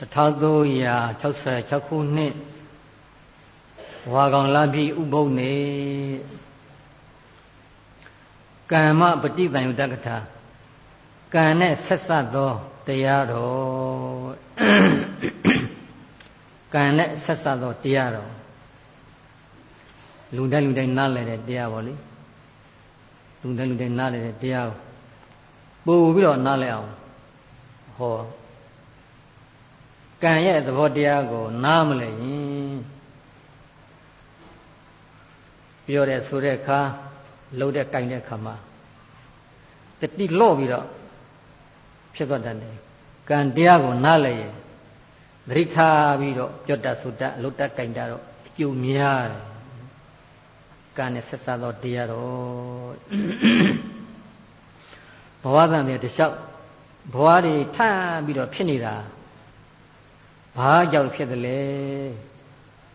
1366ခုနှစ်ဝါကောင်လာပြီဥပုပ်နေကမ္မပฏิပံယုတက္ကထာကံနဲ့ဆက်ဆက်သောတရားတော်ကံနဲ့ဆက်ဆက်သောတရားတော်လူတိုင်းလူတိုင်းနားလည်တဲ့တရားပေါ့လေလူတိုင်းလူတိုင်းနားလည်တဲ့တရားပို့ပြီးတော့နားလည်အောင်ဟော ကံရဲ့သဘောတရားကို နားမလဲရင်ပြောတဲ့ဆိုတဲ့အခါလှုပ်တဲ့ကြိုင်တဲ့အခါမှာတတိလော့ပြီးတော့ဖြစ်သွားတတ်တယ်ကံတရားကိုနားလဲရင်သတိထားပြီးတော့ပြောတတ်ဆိုတတ်လှုပ်တတ်ကြိုင်တတ်တော့အကျိုးများတယ်ကံနဲ့ဆက်စပ်သောတရားတော်ဘဝတန်တဲ့တလျှောက်ဘဝတွေထမ်းပြီးတော့ဖြစ်နေတာ ဘာကြောင့်ဖြစ်တယ်လဲ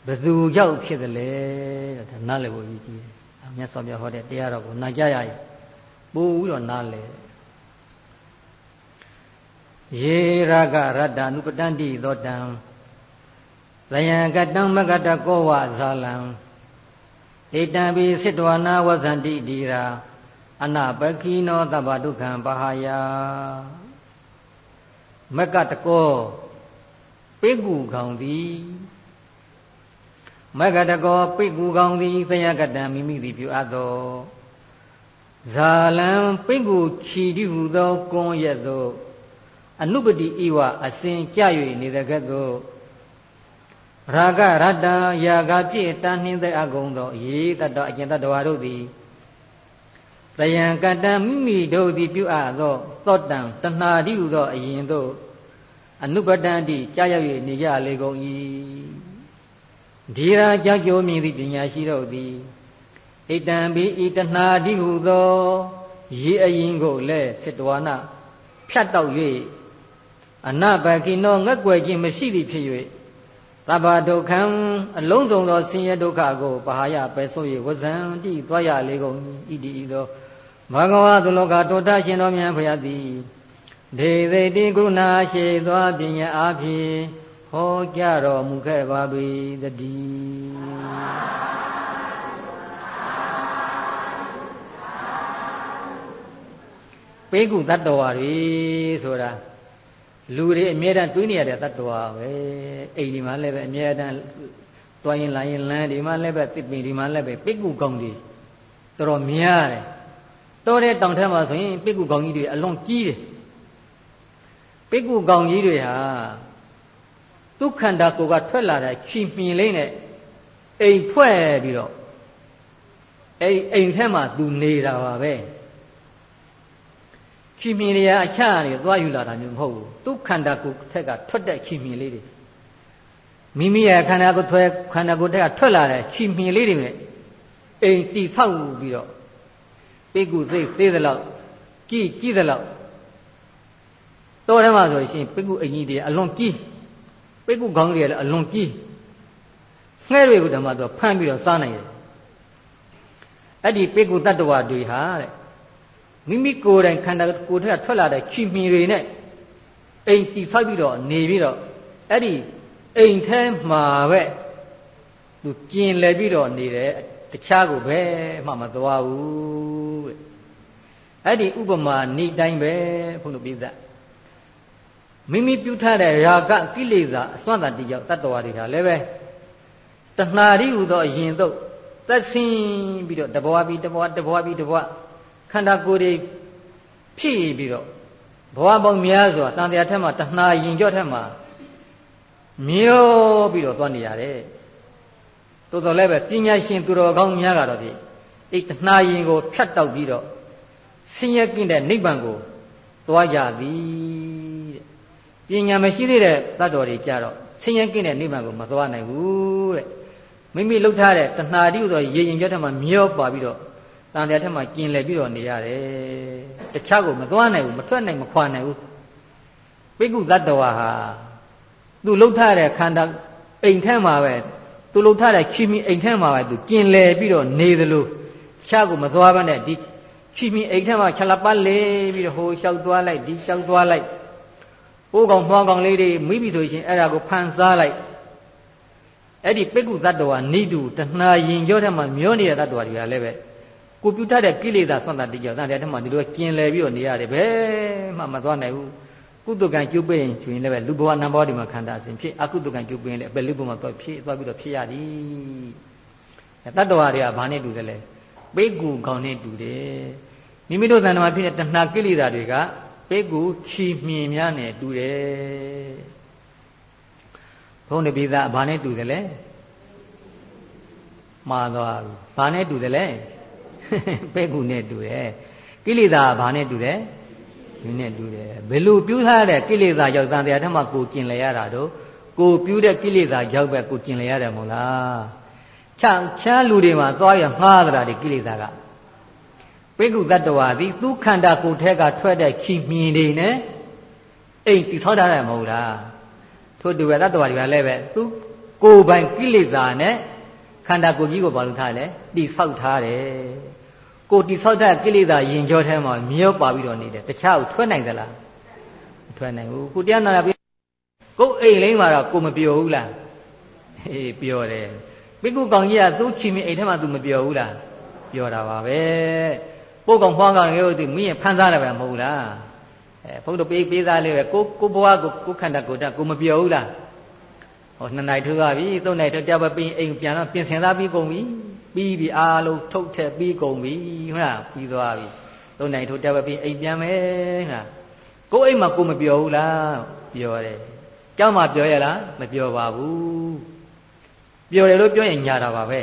ဘယ်သူကြောင့်ဖြစ်တယ်လဲတဲ့ဒါနားလည်ဖို့အရေးကြီးတယ်မြတ်စွာဘုရားဟောတဲ့တရားတော်ကိုနာကြရရင်ပို့ပြီးတော့နားလည်ယေရကရတ္တနုပတန္တိသောတံသယံကတံမကတကောဝဇာလံဣတံပိစစ်တဝနာဝဇန္တိဒီရာအနပကိနောတဗ္ဗဒုက္ခံပဟာယမကတကော ပိကုကောင်သည်မကတကောပိကုကောင်သည်သယကတံမိမိသည်ပြုအပ်သောဇာလံပိကုချီတိဟုသောကွန်ရက်သောအနုပတိဤဝအစဉ်ကြ၍နေတဲ့ကဲ့သို့ရာဂရတ္တယာဂပြည့်တန်နှင်းတဲ့အကုံသောရေတတ္တအကျင့်တ္တဝါတို့သည်တယံကတံမိမိတို့သည်ပြုအပ်သောသောတံတဏှာတိဟုသောအရင်သို့ အနုပတန်တိကြာရောက်၍နေကြလေကုန်၏ဒီရာကြောက်ကြိုးမြင်သည့်ပညာရှိတို့သည်ဣတံဘိဤတဏှာတိဟုသောရေအရင်ကိုလည်းစေတဝါနာဖြတ်တောက်၍အနဘကိနောငက်ွယ်ခြင်းမရှိသည်ဖြစ်၍သဗ္ဗဒုက္ခံအလုံးစုံသောဆင်းရဲဒုက္ခကိုပဟာယပယ်ဆိုး၍ဝဇံတိသွားရလေကုန်၏ဤတည်သောဘဂဝါသူလောကတောတရှင်တော်မြတ်ဖရာသည် ဒေသိတိကရုဏာရှိသောပညာအားဖြင့်ဟောကြားတော်မူခဲ့ပါ၏တည်းပေကုတတ္တဝါတွေဆိုတာလူတွေအမြဲတမ်းတွေးနေရတဲ့တတ္တဝါပဲအိမ်ဒီမှာလည်းပဲအမြဲတမ်းတွားရင်လာရင်လမ်းဒီမှာလည်းပဲတစ်ပင်ဒီမှာလည်းပဲပိကုကောင်းတွေတော်တော်များတယ်တော်တဲ့တောင်ထက်မှာဆိုရင်ပိကုကောင်းကြီးတွေအလွန်ကြီးတယ် ပိကုကောင်းကြီးတွေဟာဒုက္ခန္တာကိုကထွက်လာတဲ့ချီမြင်လေးနဲ့အိမ်ဖွဲ့ပြီးတော့အဲ့အိမ်ထဲမှာသူနေတာပါပဲချီမြင်ရအချာတွေသွားယူလာတာမျိုးမဟုတ်ဘူးဒုက္ခန္တာကိုထက်ကထွက်တဲ့ချီမြင်လေးတွေမိမိရဲ့ခန္ဓာကိုယ်ထွက်ခန္ဓာကိုယ်ထက်ကထွက်လာတဲ့ချီမြင်လေးတွေနဲ့အိမ်တိဆောက်ပြီးတော့ပိကုသိသေးသလောက်ကြည်ကြည်သလောက် တော်ထဲမှာဆိုရှင်ပိကုအင်ကြီးတွေအလွန်ကြီးပိကုခေါင်းတွေလည်းအလွန်ကြီးငှဲတွေကိုဓမ္မတော့ဖမ်းပြီးတော့စားနိုင်တယ်အဲ့ဒီပိကုတတ္တဝါတွေဟာတဲ့မိမိကိုယ်တိုင်ခန္ဓာကိုယ်ထက်ကထွက်လာတဲ့ချီမြင်တွေနဲ့အိမ်တီဆောက်ပြီးတော့နေပြီးတော့အဲ့ဒီအိမ်ထဲမှာပဲသူကျင်လည်ပြီးတော့နေတယ်တခြားကိုဘယ်မှမသွားဘူးတဲ့အဲ့ဒီဥပမာနေတိုင်းပဲဘုန်းတော်ပြသ မိမိပြုထားတဲ့ရာဂကိလေသာအစွမ်းတန်တရားတတ္တဝါတွေဟာလည်းပဲတဏှာရီဟူသောအရင်တော့သက်ဆင်းပြီးတော့တဘွားပြီးတဘွားတဘွားပြီးတဘွားခန္ဓာကိုယ်တွေဖြစ်ပြီးတော့ဘဝပေါင်းများစွာတန်တရားထက်မှာတဏှာရင်ကြော့ထက်မှာမျောပြီးတော့သွားနေရတယ်တိုးတော်လည်းပဲပညာရှင်သူတော်ကောင်းများကတော့ဖြင့်အဲ့တဏှာရင်ကိုဖြတ်တောက်ပြီးတော့ဆင်းရဲကင်းတဲ့နိဗ္ဗာန်ကိုသွားကြသည်တဲ့ ပညာမရှိသေးတဲ့တတ်တော်တွေကြတော့ဆင်းရဲကင်းတဲ့နိဗ္ဗာန်ကိုမသွားနိုင်ဘူးတဲ့မိမိလှုပ်ထားတဲ့တဏှာတိဥသောရေရင်ကြော့ထက်မှာမျောပါပြီးတော့တန်တရားထက်မှကျင်လည်ပြီးတော့နေရတယ်တခြားကိုမသွားနိုင်ဘူးမထွက်နိုင်မခွာနိုင်ဘူးပိကုတတ္တဝါဟာသူလှုပ်ထတဲ့ခန္ဓာအိမ်ထဲမှာပဲသူလှုပ်ထတဲ့ချီမီအိမ်ထဲမှာပဲသူကျင်လည်ပြီးတော့နေသလိုခြားကိုမသွားဘဲနဲ့ဒီချီမီအိမ်ထဲမှာခြလပတ်လေပြီးတော့ဟိုလျှောက်သွားလိုက်ဒီလျှောက်သွားလိုက်ဟပိုး ကောင်မှောကောင်လေးတွေမိပြီဆိုရင်အဲ့ဒါကိုဖန်စားလိုက်အဲ့ဒီပိက္ခုတ attva နိတုတဏှာရင်ကြောထဲမှာမျောနေတဲ့တ attva တွေကလည်းပဲကိုပြုတ်တဲ့ကိလေသာဆွမ်းတာတိကြောတန်တဲ့ထဲမှာဒီလိုကျင်လည်ပြီးတော့နေရတယ်ဘယ်မှမသွားနိုင်ဘူးကုသကံကျုပ်ပေးရင်ဆိုရင်လည်းပဲလူဘဝနံဘောဒီမှာခန္ဓာအစဉ်ဖြစ်အကုသကံကျုပ်ပေးရင်လည်းအပယ်လူဘဝမှာသွားဖြစ်သွားပြီးတော့ဖြစ်ရသည်တတ္တဝါတွေကဘာနဲ့တူတယ်လဲပိက္ခုကောင်နဲ့တူတယ်မိမိတို့တဏ္ဍာမှာဖြစ်တဲ့တဏှာကိလေသာတွေက ပိက္ခုချီမြင်များနဲ့တူတယ်ဘုန်းတော်ပြည်သားဘာနဲ့တူတယ်လဲမှားသွားပြီဘာနဲ့တူတယ်လဲပိက္ခုနဲ့တူတယ်ကိလေသာဘာနဲ့တူတယ်ဒီနဲ့တူတယ်ဘယ်လိုပြုထားတဲ့ကိလေသာကြောင့်တန်တရားထက်မှကိုကျင်လည်ရတာတော့ကိုပြုတဲ့ကိလေသာကြောင့်ပဲကိုကျင်လည်ရတယ်မဟုတ်လားချချမ်းလူတွေမှာသွားရငှားသတာဒီကိလေသာက ပိကုတတ္တဝါသည်သူခန္ဓာကိုယ်ထက်ကထွက်တဲ့ချီမြင်တွေနဲ့အိမ်တိဆောက်ထားတယ်မဟုတ်လားထို့တူပဲတတ္တဝါတွေကလည်းပဲသူကိုယ်ပိုင်ကိလေသာနဲ့ခန္ဓာကိုယ်ကြီးကိုဘာလို့ထားလဲတိဆောက်ထားတယ်ကိုတိဆောက်တဲ့ကိလေသာယင်ကြောထဲမှာမြောပါပြီးတော့နေတယ်တခြားကိုထွက်နိုင်သလားမထွက်နိုင်ဘူးကိုတရားနာတာကိုအိမ်လိမ့်မှာတော့ကိုမပြောဘူးလားအေးပြောတယ်ပိကုကောင်ကြီးကသူ့ချီမီအိမ်ထဲမှာသူမပြောဘူးလားပြောတာပါပဲ ပို့ကောင်ဖွားကောင်လေးကိုသူမင်းဖန်စားတယ်ပဲမဟုတ်လားအဲဘုန်းတော်ပေးပေးသားလေးပဲကိုကိုဘွားကိုကိုခန္ဓာကိုယ်တက်ကိုမပြောဘူးလားဟောနှစ်နိုင်ထိုးသွားပြီသုံးနိုင်ထိုးကြပဲပြီးအိမ်ပြန်တော့ပြင်ဆင်သားပြီးကုန်ပြီပြီးပြီအားလုံးထုတ်ထက်ပြီးကုန်ပြီဟုတ်လားပြီးသွားပြီသုံးနိုင်ထိုးကြပဲပြီးအိမ်ပြန်မယ်ဟာကိုအိမ်မှာကိုမပြောဘူးလားပြောတယ်ကျောင်းမှာပြောရလားမပြောပါဘူးပြောတယ်လို့ပြောရင်ညာတာပါပဲ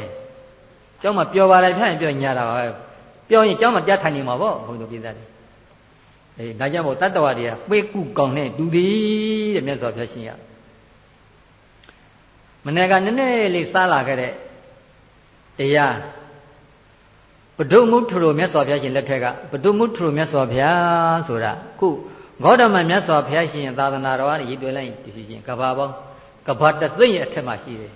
ကျောင်းမှာပြောပါတယ်ဖြတ်ရင်ပြောညာတာပါပဲ ပြောရင်ကျောင်းမှာပြတ်ထိုင်နေမှာပေါ့ဘုန်းတော်ပြည်သားတွေအေးဒါကြောင့်မို့တတ္တဝါတွေကပေကုကောင်းတဲ့ဒူသည်တဲ့မြတ်စွာဘုရားရှင်ကမနေ့ကနည်းနည်းလေးစားလာခဲ့တဲ့တရားပဒုမုထရိုမြတ်စွာဘုရားရှင်လက်ထက်ကပဒုမုထရိုမြတ်စွာဘုရားဆိုတာခုဂေါတမမြတ်စွာဘုရားရှင်သာသနာတော်ကနေရည်တွေ့လိုက်ဒီရှင်ကဘာပေါင်းကဘာတသိမ့်ရဲ့အထက်မှာရှိတယ်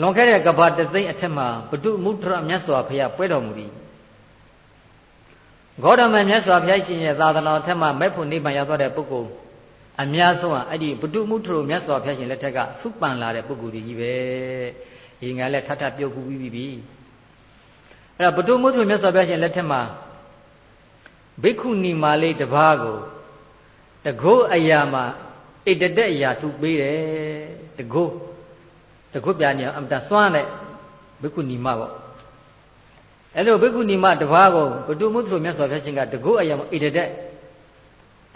လွန်ခဲ့တဲ့ကဘာတသိမ့်အထက်မှာပဒုမုထရမြတ်စွာဘုရားပွဲတော်မူသည်ဂေါတမမြတ်စွာဘုရားရှင်ရဲ့သာသနာတော်ထက်မှာမဲ့ဖို့နိဗ္ဗာန်ရောက်သွားတဲ့ပုဂ္ဂိုလ်အများဆုံးကအဲ့ဒီပတုမုထရိုမြတ်စွာဘုရားရှင်လက်ထက်ကစုပန်လာတဲ့ပုဂ္ဂိုလ်ကြီးပဲဒီငါလည်းထထပြုတ်ကူပြီးပြီအဲ့တော့ပတုမုထရိုမြတ်စွာဘုရားရှင်လက်ထက်မှာဘိက္ခုနီမာလေးတစ်ပါးကိုတကုတ်အရာမှာဣတတဲ့အရာသူပေးတယ်တကုတ် တကုတ်ပြနေအမတစွမ်းတဲ့ဘိက္ခုနီမပေါ့အဲ့လိုဘိက္ခုနီမတစ်ပါးကိုပတုမုထရိုမြတ်စွာဘုရားရှင်ကတကုတ်အရာမှာဣတတဲ့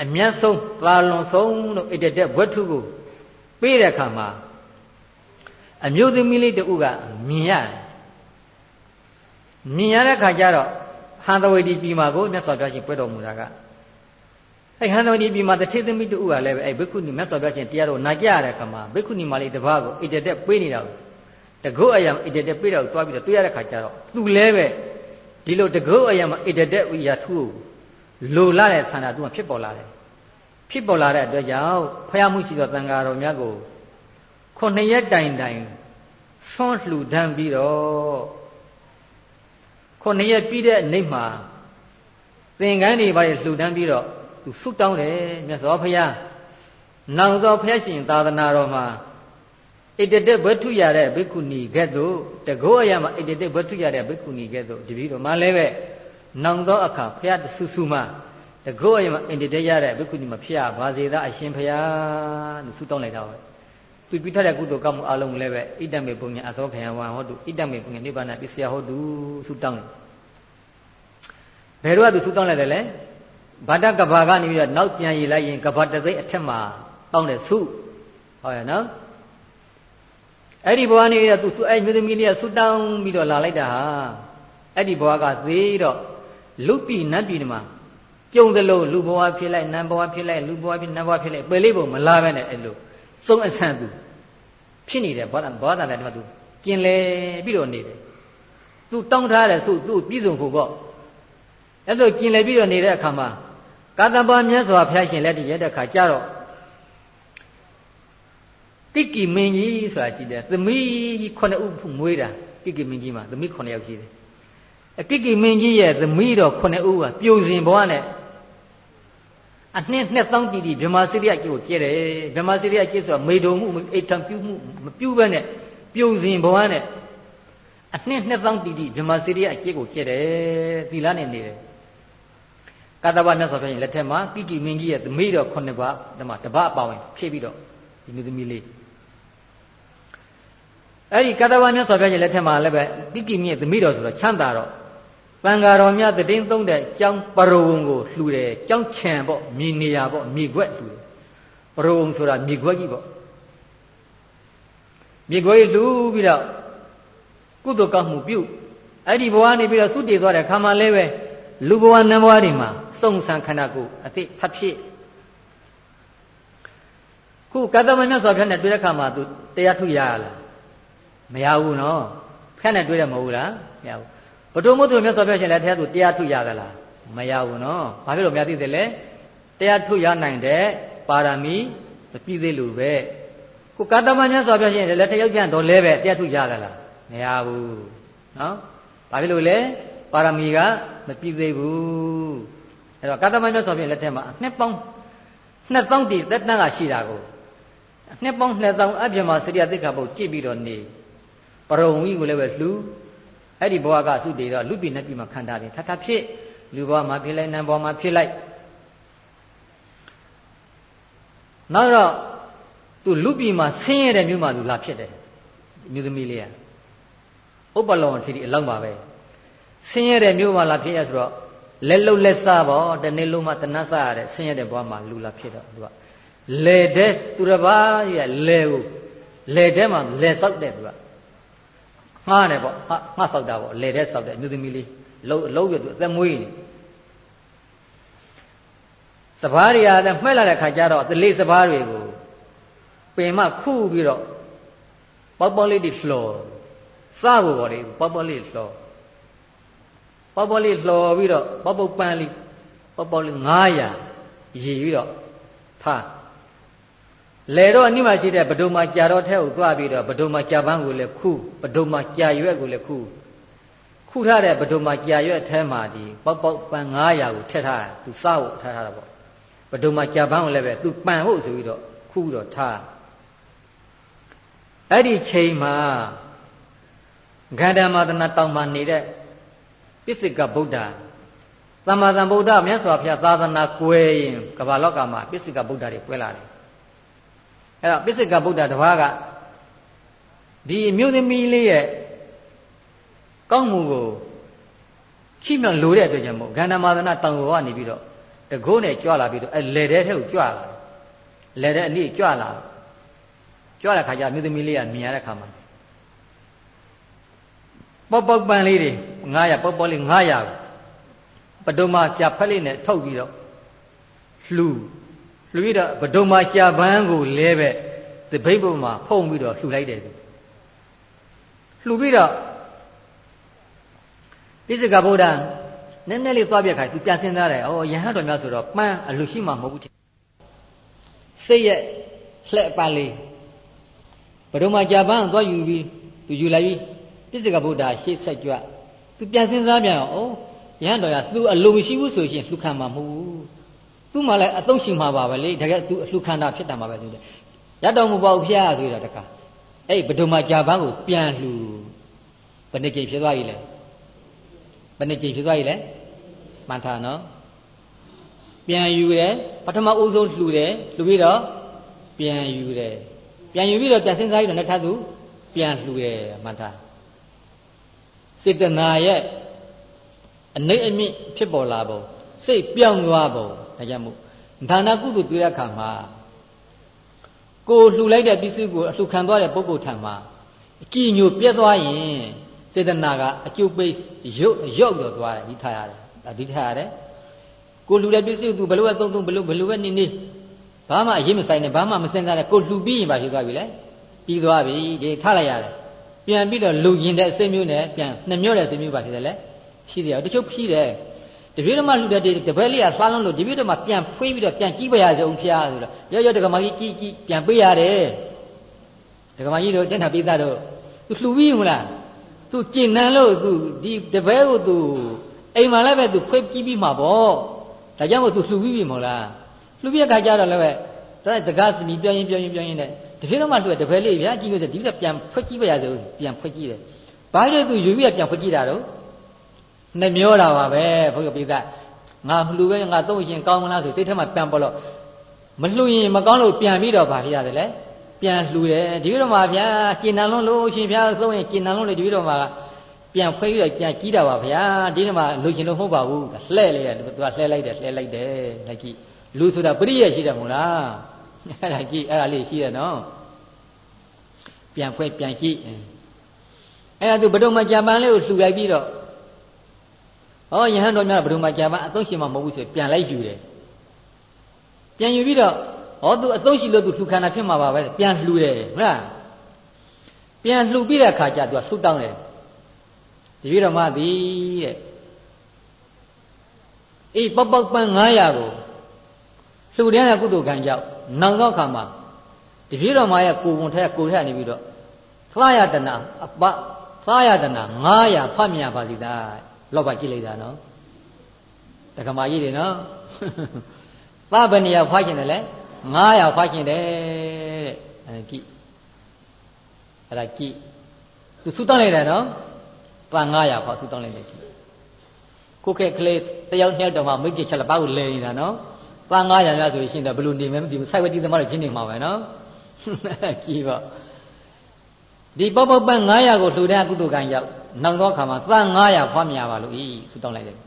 အမျက်ဆုံးသာလွန်ဆုံးလို့ဣတတဲ့ဝတ္ထုကိုပေးတဲ့အခါမှာအမျိုးသမီးလေးတူကမြင်ရတယ်မြင်ရတဲ့အခါကျတော့ဟန်သဝေဒီပြည်မှာကိုမြတ်စွာဘုရားရှင်ပြတော်မူတာက အဲဟန်သဝေဒီပြည်မှာတထေသမီးတူကလည်းပဲအဲဘိက္ခုနီမြတ်စွာဘုရားရှင်တရားတော်နာကြရတဲ့အခါမှာဘိက္ခုနီမလေးတစ်ပါးကိုဣတတဲ့ပေးနေတာကိုတကုတ်အယံဣတတဲ့ပေးတော့တွားပြီးတော့တွေ့ရတဲ့အခါကျတော့သူလည်းပဲဒီလိုတကုတ်အယံမှာဣတတဲ့ဝိယာထုကိုလိုလာတဲ့ဆန္ဒသူကဖြစ်ပေါ်လာတယ်ဖြစ်ပေါ်လာတဲ့အတွက်ကြောင့်ဖယားမှုရှိသောတန်ဃာတော်များကိုခုနှစ်ရက်တိုင်တိုင်ဆွန့်လှူဒန်းပြီးတော့ခုနှစ်ရက်ပြီးတဲ့နေ့မှာသင်္ကန်းတွေပါလှူဒန်းပြီးတော့ သူဆုတောင်းတယ်မြတ်စွာဘုရားနောင်သောဖျက်ရှင်သာသနာတော်မှာဣတတက်ဘွထုရတဲ့ဘိက္ခုနီကဲ့သို့တကောအရာမှာဣတတက်ဘွထုရတဲ့ဘိက္ခုနီကဲ့သို့တပည့်တော်မှလည်းပဲနောင်သောအခါဖျက်တဆူဆူမှာတကောအရင်မှာအင်တတဲရတဲ့ဘိက္ခုနီမဖြစ်ရပါစေသာအရှင်ဖျားလို့ဆုတောင်းလိုက်တာပဲသူပြထားတဲ့ကုသိုလ်ကောင်းမှုအလုံးလည်းပဲဣတမေပုညအသောခယဝံဟောတုဣတမေပုညနိဗ္ဗာန်ပစ္စယဟောတုဆုတောင်းတယ်ဘယ်တော့ကသူဆုတောင်းလိုက်တယ်လဲ ဗဒကဘာကနေပြီးတော့နောက်ပြန်ရည်လိုက်ရင်ကဘာတသိအထက်မှာတောင်းတယ်ဆုဟောရနော်အဲ့ဒီဘဝနေရသူဆုအဲ့မြို့သမီးလေးကဆုတောင်းပြီးတော့လာလိုက်တာဟာအဲ့ဒီဘဝကသေးတော့လူပြီနတ်ပြီမှာကြုံသလိုလူဘဝဖြစ်လိုက်နတ်ဘဝဖြစ်လိုက်လူဘဝဖြစ်နတ်ဘဝဖြစ်လိုက်ပယ်လေးပုံမလာပဲနဲ့အဲ့လိုသုံးအဆန်းသူဖြစ်နေတယ်ဘောဓဘောဓလည်းဒီမှာသူကျင်လေပြီးတော့နေတယ်သူတောင်းထားတယ်ဆိုသူပြည့်စုံဖို့ပေါ့အဲ့လိုကျင်လေပြီးတော့နေတဲ့အခါမှာ ကာတပမြတ်စွာဘုရားရှင်လက်တည်းရတဲ့အခါကျတော့တိကိမင်းကြီးဆိုတာရှိတယ်သမီးကြီး9ဦးမွေးတာတိကိမင်းကြီးမှာသမီး9ယောက်ရှိတယ်အကိကိမင်းကြီးရဲ့သမီးတော်9ဦးကပြုံစင်ဘဝနဲ့အနှစ်နှစ်သောင်းတည်တည်ဗြဟ္မာစရိယကြီးကိုကျဲတယ်ဗြဟ္မာစရိယကြီးဆိုတာမေတုံမှုအိတ်ထံပြုမှုမပြုဘဲနဲ့ပြုံစဉ်ဘဝနဲ့အနှစ်နှစ်သောင်းတည်တည်ဗြဟ္မာစရိယအကြီးကိုကျဲတယ်သီလနဲ့နေတယ် ကာသဗမြတ်စွာဘုရားလက်ထက်မှာကိကိမင်းကြီးရဲ့သမီးတော်ခုနှစ်ပါးဓမ္မတပအပါဝင်ဖြည့်ပြီးတော့ဒီမျိုးသမီးလေးအဲ့ဒီကာသဗမြတ်စွာဘုရားရဲ့လက်ထက်မှာလည်းပဲကိကိမင်းရဲ့သမီးတော်ဆိုတော့ချမ်းသာတော့တန်ဃာတော်များတည်င်းသုံးတဲ့ကျောင်းပရဝုံကိုလှူတယ်ကျောင်းခြံပေါ့မြေနေရာပေါ့မြေခွက်လှူတယ်ပရဝုံဆိုတာမြေခွက်ကြီးပေါ့မြေခွက်ကြီးလှူပြီးတော့ကုသိုလ်ကောင်းမှုပြုအဲ့ဒီဘဝနေပြီးတော့သုတည်သွားတဲ့ခါမှလည်းပဲ လူဘဝနတ်ဘဝတွေမှာစုံစံခန္ဓာကိုယ်အသိထပ်ဖြစ်ခုကတ္တမမြတ်စွာဘုရားနဲ့တွေ့တဲ့ခါမှာသူတရားထုရရလားမရဘူးနော်ဖက်နဲ့တွေ့တယ်မဟုတ်ဘူးလားမရဘူးဘုဒ္ဓမုတ်မြတ်စွာဘုရားရှင်လည်းထဲသူတရားထုရသလားမရဘူးနော်ဘာဖြစ်လို့မရသေးတယ်လဲတရားထုရနိုင်တဲ့ပါရမီမပြည့်သေးလို့ပဲခုကတ္တမမြတ်စွာဘုရားရှင်လည်းထဲရောက်ပြန်တော့လဲပဲတရားထုရသလားမရဘူးနော်ဘာဖြစ်လို့လဲ ပါရမီကမပြည့်သေးဘူးအဲ့တော့ကတ္တမမြတ်စွာဘုရားလက်ထက်မှာနှစ်ပေါင်းနှစ်သောင်းတည်သက်တမ်းကရှိတာကိုနှစ်ပေါင်းနှစ်သောင်းအပြမစရိယသိက္ခာပုတ်ကြည့်ပြီးတော့နေပရဝံကြီးကိုလည်းပဲလှူအဲ့ဒီဘဝကသုတေတော့လူပြည်နဲ့ပြည်မှာခံတာတယ်ထထဖြစ်လူဘဝမှာဖြစ်လိုက်နံဘဝမှာဖြစ်လိုက်နောက်တော့သူလူပြည်မှာဆင်းရဲတဲ့မြို့မှာလူလာဖြစ်တယ်မြို့သမီးလေးကဥပလောင်ထီတီအလောက်ပါပဲ ဆင်းရဲတဲ့မြို့မှာလာဖြစ်ရဆိုတော့လက်လုံးလက်စားပေါ့တနေ့လုံးမှတနတ်စားရတဲ့ဆင်းရဲတဲ့ဘဝမှာလူလာဖြစ်တော့သူကလေတဲ့သူတစ်ပါးရဲ့လေကိုလေတဲ့မှာလေဆောက်တဲ့သူကငှားတယ်ပေါ့ငှားဆောက်တာပေါ့လေတဲ့ဆောက်တဲ့မြို့သမီးလေးလုံးလုံးပြသူအသက်မွေးနေစပားတွေကလည်းမှဲ့လာတဲ့ခါကျတော့တလေးစပားတွေကိုပင်မခုပြီးတော့ပေါက်ပေါက်လေးတွေလှော်စဖို့ပေါ့လေပေါက်ပေါက်လေးလှော် ပေါက်ပေါက်လေးလှော်ပြီးတော့ပေါက်ပေါက်ပန်းလေးပေါက်ပေါက်လေး900ရည်ပြီးတော့ထားလေတော့အနိမရှိတဲ့ဘဒုံမှာကြာတော့ထဲကိုသွားပြီးတော့ဘဒုံမှာကြာပန်းကိုလည်းခုဘဒုံမှာကြာရွက်ကိုလည်းခုခုထားတဲ့ဘဒုံမှာကြာရွက်ထဲမှာဒီပေါက်ပေါက်ပန်း900ကိုထည့်ထားသူစားဖို့ထားထားတာပေါ့ဘဒုံမှာကြာပန်းကိုလည်းပဲသူပန်ဖို့ဆိုပြီးတော့ခုတော့ထားအဲ့ဒီချိန်မှာဂန္ဓမာသနာတောင်မှနေတဲ့ ပိစိကဗုဒ္ဓသမ္မာသမ္ဗုဒ္ဓမြတ်စွာဘုရားသာသနာကွယ်ရင်ကမ္ဘာလောကမှာပိစိကဗုဒ္ဓတွေကွယ်လာတယ်အဲ့တော့ပိစိကဗုဒ္ဓတပါးကဒီမြို့သမီးလေးရဲ့ကောင်းမှုကိုခိမြောင်လိုတဲ့အတွက်ကြောင့်မို့ဂန္ဓမာသနာတောင်ပေါ်ကနေပြီးတော့တကိုးနဲ့ကြွလာပြီးတော့အဲလေတဲ့ထဲကိုကြွလာလေတဲ့အနည်းကြွလာကြွလာခါကျမြို့သမီးလေးကမြင်ရတဲ့ခါမှာပေါပေါပန်းလေးတွေ 900ပေါပေါလေး900ပဒုမကြာဖက်လေးနဲ့ထုတ်ပြီးတော့လှူလှူပြီးတော့ပဒုမကြာပန်းကိုလဲပဲဒီဘိတ်ဘုံမှာဖုံပြီးတော့လှူလိုက်တယ်လှူပြီးတော့ပိစကဗုဒ္ဓနည်းနည်းလေးသွားပြခါသူပြန်စင်းသားတယ်ဩယဟန်တော်များဆိုတော့ပန်းအလူရှိမှမဟုတ်ဘူးစိတ်ရဲ့လှက်ပန်းလေးဘဒုမကြာပန်းသွားယူပြီးသူယူလိုက်ပြီးပြစ္ဆကဗုဒ္ဓရှေ့ဆက်ကြွ သူပြန်စဉ်းစားပြန်အောင်ဩရဟန်းတော်ကသူအလိုမရှိဘူးဆိုရင်လှူခံမှာမဟုတ်ဘူးသူ့မှာလည်းအသုံးရှိမှာပါပဲလေတကယ်သူအလှူခံတာဖြစ်တာမှာပဲဆိုတယ်ရတော်မူပေါ့ဖျားဆိုရတကအဲ့ဘဒုမကြာပန်းကိုပြန်လှူဘယ်နှကြိမ်ဖြစ်သွားပြီလဲဘယ်နှကြိမ်ဖြစ်သွားပြီလဲမှန်ထားနော်ပြန်ယူတယ်ပထမဦးဆုံးလှူတယ်လှူပြီးတော့ပြန်ယူတယ်ပြန်ယူပြီးတော့ပြန်စဉ်းစားပြီးတော့နောက်ထပ်သူပြန်လှူတယ်မှန်ထား စေတနာရဲ့အနိမ့်အမြင့်ဖြစ်ပေါ်လာပုံစိတ်ပြောင်းသွားပုံဒါကြောင့်မို့ဒါနကုသိုလ်ပြုတဲ့အခါမှာကိုလှူလိုက်တဲ့ပစ္စည်းကိုအလှူခံသွားတဲ့ပုဂ္ဂိုလ်ထံမှာအကြည်ညိုပြက်သွားရင်စေတနာကအကျုပ်ပိတ်ရုပ်ရုပ်ရောသွားတယ်ဒီထားရတယ်ဒီထားရတယ်ကိုလှူတဲ့ပစ္စည်းကိုသူဘလို့ပဲသုံးသုံးဘလို့ဘလို့ပဲနေနေဘာမှအရေးမဆိုင်နဲ့ဘာမှမစင်စားနဲ့ကိုလှူပြီးရင်ဘာဖြစ်သွားပြီလဲပြီးသွားပြီဒီထားလိုက်ရတယ် ပြန်ပြီးတော့လူရင်တဲ့အစိမျိုးနဲ့ပြန်နှမျောတဲ့အစိမျိုးပါဖြစ်တယ်လေရှိတယ်တချို့ဖြီးတယ်တပြည့်တော့မှလှူတဲ့တပည့်လေးကလှမ်းလုံးလို့တပြည့်တော့မှပြန်ဖွေးပြီးတော့ပြန်ကြည့်ပါရစေအောင်ဖျားဆိုတော့ရောရောတက္ကမကြီးကြည့်ကြည့်ပြန်ပေးရတယ်တက္ကမကြီးတို့တက်တာပိသတို့သူလှူပြီးမလားသူကျင်နန်းလို့သူဒီတပည့်ကိုသူအိမ်မှာလည်းပဲသူဖွေးကြည့်ပြီးမှာပေါ့ဒါကြောင့်မို့သူလှူပြီးပြီမဟုတ်လားလှူပြခါကြတော့လည်းပဲဒါစကားသမီးပြောရင်ပြောရင်ပြောရင်နဲ့ တဖြည်းတော့မှလှူတပည့်လေးဗျာကြည့်လို့ဆိုဒီကပြန်ဖွက်ကြည့်ပါရစို့ပြန်ဖွက်ကြည့်တယ်ဘာလို့သူယူပြီးပြန်ဖွက်ကြည့်တာတော့နှမျောတာပါပဲဘုရားပိသငါလှူပဲငါသုံးရင်ကောင်းမလားဆိုစိတ်ထဲမှာပြန်ပေါ်လို့မလှူရင်မကောင်းလို့ပြန်ပြီးတော့ဗာဖြစ်ရတယ်လေပြန်လှူတယ်ဒီလိုတော့မှဗျာကျင်နံလုံးလို့ရှင်ဗျာသုံးရင်ကျင်နံလုံးလေဒီလိုတော့မှပြန်ဖွဲပြီးတော့ပြန်ကြီးတာပါဗျာဒီနေ့မှလူရှင်လို့မဟုတ်ပါဘူးလှဲ့လေသူကလှဲလိုက်တယ်လှဲလိုက်တယ်လက်ကြီးလူဆိုတာပရိယရှိတယ်မို့လား အဲ့ဒါကြည့်အဲ့ဒါလေးရှိတယ်နော်ပြန်ဖွဲပြန်ကြည့်အဲ့ဒါသူဘဒုံမကြာပန်းလေးကိုလှူလိုက်ပြီးတော့ဩယဟန်တော်များဘဒုံမကြာပန်းအသုံးရှင်မမဟုတ်ဘူးဆိုပြန်လိုက်ယူတယ်ပြန်ယူပြီးတော့ဟောသူအသုံးရှိလို့သူလှူခန္ဓာဖြစ်မှာပါပဲပြန်လှူတယ်ဟုတ်လားပြန်လှူပြီးတဲ့အခါကျသူကဆုတောင်းတယ်တပည့်တော်မသည်တဲ့အေးပေါက်ပေါက်ပန်း900ကိုလှူတဲ့ကုသိုလ်ကံကြောင့် နောင်တော့ခါမှာတပည့်တော်မရဲ့ကိုဝန်ထက်ကိုထက်နေပြီးတော့သာယတနာအပသာယတနာ900ဖတ်မြပါစီသားလောက်ပါကြည့်လိုက်တာနော်တက္ကမကြီးတွေနော်သဗ္ဗနိယဖတ်ကျင်တယ်လေ900ဖတ်ကျင်တယ်တဲ့အဲကြည့်အဲ့ဒါကြည့်သူသုတောင်းလိုက်တယ်နော်ပါ900ခေါ်ဆူတောင်းလိုက်တယ်ကိုကဲကလေးတယောက်နှစ်ယောက်တော့မှမိတ်ပြချက်လက်ပါကိုလဲနေတာနော် ပါ900များဆိုရင်တော့ဘယ်လိုနေမလဲမသိဘူးစိုက်ဝတိသမားတွေဖြစ်နေမှာပဲနော်ကြည့်ပေါ့ဒီပေါပေါပန်း900ကိုလှူတဲ့ကုသိုလ်ကံရောက်နောက်သောအခါမှာသံ900ဖွားမြာပါလို့ဤဆူတောင်းလိုက်တယ်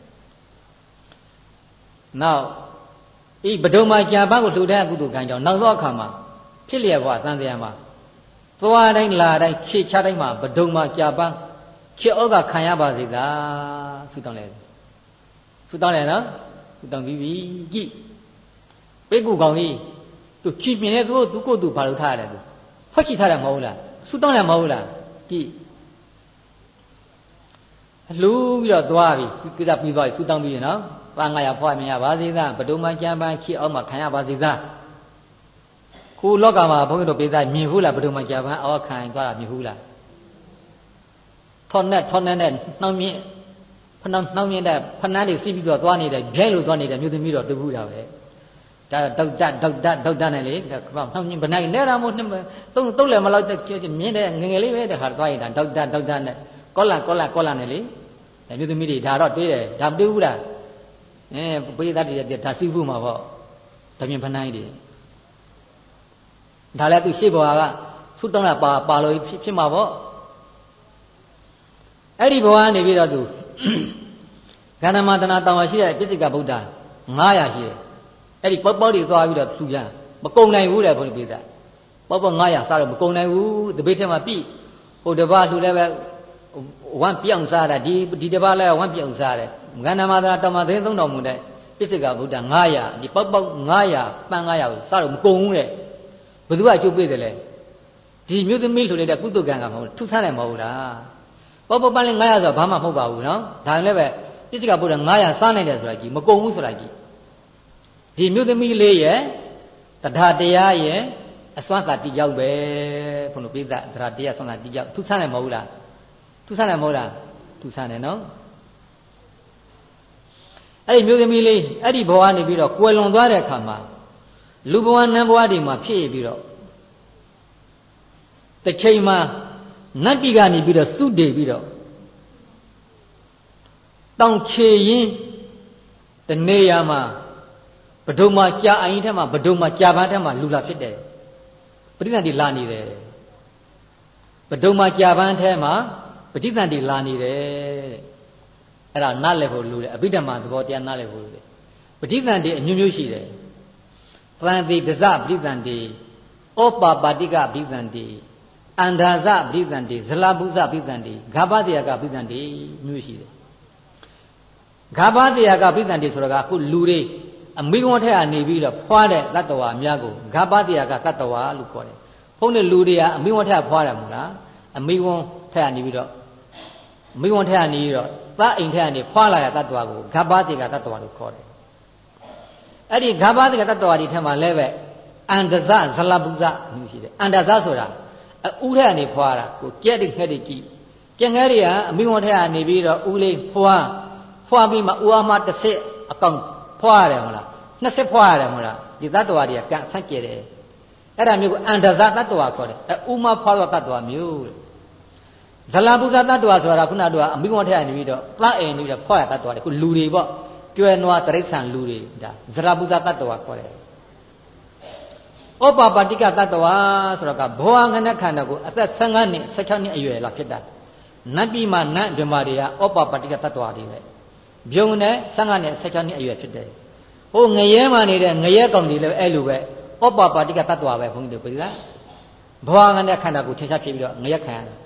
နောက်ဤဘဒုံမှာကြာပန်းကိုလှူတဲ့ကုသိုလ်ကံကြောင့်နောက်သောအခါမှာဖြစ်လျက်ဘဝသံတရားမှာသွားတိုင်းလာတိုင်းခြေချတိုင်းမှာဘဒုံမှာကြာပန်းခေဩကခံရပါစေသာဆုတောင်းလိုက်ဆုတောင်းလိုက်နော်ဆုတောင်းပြီးပြီကြည့် ပိတ်ကူကောင်ကြီးသူချီမြင်တဲ့သူသူကိုသူဘာလို့ထားရတယ်သူဖွက်ချီထားတယ်မဟုတ်လားဆုတောင်းတယ်မဟုတ်လားကြည့်အလှူပြီးတော့သွားပြီကိစ္စပြီးသွားပြီဆုတောင်းပြီးနော်ပါငါရဖွားမြင်ရပါစေသာဘဒုံမကြံပန်းခေဩမှာခံရပါစေသာခုလောကမှာဘုန်းကြီးတို့ပိသားမြင်ဘူးလားဘဒုံမကြံပန်းအောခံသွားတာမြင်ဘူးလားထောနဲ့ထောနဲ့နဲ့နှောင်းမြင့်ဖနှောင်းနှောင်းမြင့်တဲ့ဖနှန်းတွေစီးပြီးတော့သွားနေတယ်ဂျဲလို့သွားနေတယ်မြို့သမီးတော့တူဘူးတာပဲ ဒါဒေါက်တာဒေါက်တာဒေါက်တာနဲ့လေနှောင်းမြင့်ဘနိုင်နဲ့ရမို့သုံးသုံးလည်းမလောက်မြင့်တဲ့ငငယ်လေးပဲတခါသွားရင်ဒါဒေါက်တာဒေါက်တာနဲ့ကောလာကောလာကောလာနဲ့လေဒါမြို့သမီးတွေဒါတော့တွေးတယ်ဒါမတွေးဘူးလားအဲပိသတ်တွေဒါစီးဖို့မှာပေါ့ဒါမြင်ဖနိုင်တွေဒါလည်းသူရှေ့ဘွားကသုတောင်းတာပါပါလို့ဖြစ်မှာပေါ့အဲ့ဒီဘဝကနေပြီးတော့သူကန္နမတနာတောင်ရှိတဲ့ပစ္စိကဗုဒ္ဓ900ရှိတယ် အဲ့ဒီပေါက်ပေါက်တွေသွားပြီးတော့သူပြန်မကုံနိုင်ဘူးတဲ့ဘုရားပိသပေါက်ပေါက်900စားတော့မကုံနိုင်ဘူးတပိတ်ထဲမှာပြီဟိုတပတ်လှူလည်းပဲဝမ်းပြောင်းစားတာဒီဒီတပတ်လည်းဝမ်းပြောင်းစားတယ်ကန္နမတနာတောင်မှာသိ3000မူတဲ့ပစ္စိကဗုဒ္ဓ900ဒီပေါက်ပေါက်900ပန်း900ကိုစားတော့မကုံဘူးတဲ့ဘယ်သူကအကျုပ်ပေးတယ်လဲဒီမြို့သမီးလှူလိုက်တဲ့ကုသကံကမဟုတ်ထူဆန်းတယ်မဟုတ်လားပေါပပန်းလေး900ဆိုဘာမှမဟုတ်ပါဘူးနော်ဒါလည်းပဲပြစ္ဆကဘုရား900စားနိုင်တယ်ဆိုတာကြီးမကုန်ဘူးဆိုတာကြီး ဒီမြို့သမီးလေးရဲ့တထာတရားရဲ့အစွမ်းသာတိရောက်ပဲဘုန်းတော်ပိသတထာတရားစွမ်းသာတိရောက်သူဆန်းတယ်မဟုတ်လားသူဆန်းတယ်မဟုတ်လားသူဆန်းတယ်နော်အဲ့ဒီမြို့သမီးလေးအဲ့ဒီဘဝနေပြီးတော့ကွယ်လွန်သွားတဲ့အခါမှာလူဘဝနန်းဘဝတွေမှာဖြစ်ရပြီးတော့တစ်ချိန်မှာနတ်ပြည်ကနေပြီးတော့စုတည်ပြီးတော့တောင်ချေရင်တနေရာမှာ ဘဒုံမှာကြာအိုင်ထက်မှာဘဒုံမှာကြာပန်းထက်မှာလူလာဖြစ်တယ်ပဋိသန္တိလာနေတယ်ဘဒုံမှာကြာပန်းထဲမှာပဋိသန္တိလာနေတယ်တဲ့အဲ့ဒါနားလည်ဖို့လိုတယ်အဘိဓမ္မာသဘောတရားနားလည်ဖို့လိုတယ်ပဋိသန္တိအမျိုးမျိုးရှိတယ်သံတိဒဇပဋိသန္တိဩပါပါတိကပဋိသန္တိအန္ဓာဇပိသန္တိဇလပုဇပိသန္တိဂါဘတယကပိသန္တိမျိုးရှိတယ်ဂါဘတယကပိသန္တိဆိုတာကအခုလူတွေ အမိကွန်ထက်ကနေပြီးတော့ဖွာတဲ့တတ္တဝါအများကိုဂါဘတယကတတ္တဝါလို့ခေါ်တယ်ဖုန်းတဲ့လူတွေကအမိကွန်ထက်ဖွာတယ်မို့လားအမိကွန်ထက်ကနေပြီးတော့အမိကွန်ထက်ကနေပြီးတော့သအိမ်ထက်ကနေဖွာလာတဲ့တတ္တဝါကိုဂါဘတယကတတ္တဝါလို့ခေါ်တယ်အဲ့ဒီဂါဘတယကတတ္တဝါဒီထက်မှာလည်းပဲအန္တဇဇလပုဇမျိုးရှိတယ်အန္တဇဆိုတာဥထက်ကနေဖွာတာကိုကြက်တွေငှက်တွေကြည့်ကြက်ငှက်တွေကအမိဝန်ထက်ကနေပြီးတော့ဥလေးဖွာဖွာပြီးမှဥအားမတစ်ဆက်အကောင် ဖွာရတယ်မလားနှစ်ဆက်ဖွာရတယ်မဟုတ်လားဒီတတ္တဝါတွေကကံဆန့်ကျဲတယ်အဲ့ဒါမျိုးကိုအန္တဇာတတ္တဝါခေါ်တယ်အဲဥမဖွာသောတတ္တဝါမျိုးဇလပုဇာတတ္တဝါဆိုတာခုနကအမိမောထက်နေပြီးတော့သတ်အိမ်နေပြီးတော့ဖွာရတတ္တဝါတွေခုလူတွေပေါ့ကျွဲနွားတရိษံလူတွေဒါဇလပုဇာတတ္တဝါခေါ်တယ်ဩပပါတိကတတ္တဝါဆိုတော့ကဘောဟငနခန္ဓာကိုအသက်15နှစ်16နှစ်အရွယ်လောက်ဖြစ်တာနတ်ပြည်မှာနတ်ဗြဟ္မာတွေကဩပပါတိကတတ္တဝါတွေပဲ ဘုံနဲ့15နှစ်16နှစ်အရွယ်ဖြစ်တယ်ဟိုငရဲမှနေတဲ့ငရဲကောင်တွေလည်းအဲ့လိုပဲဩပပါတိကတတ္တဝါပဲဘုန်းကြီးတို့ပြည်လားဘောဟငနခန္ဓာကိုထင်ရှားဖြစ်ပြီးတော့ငရဲခံရတယ်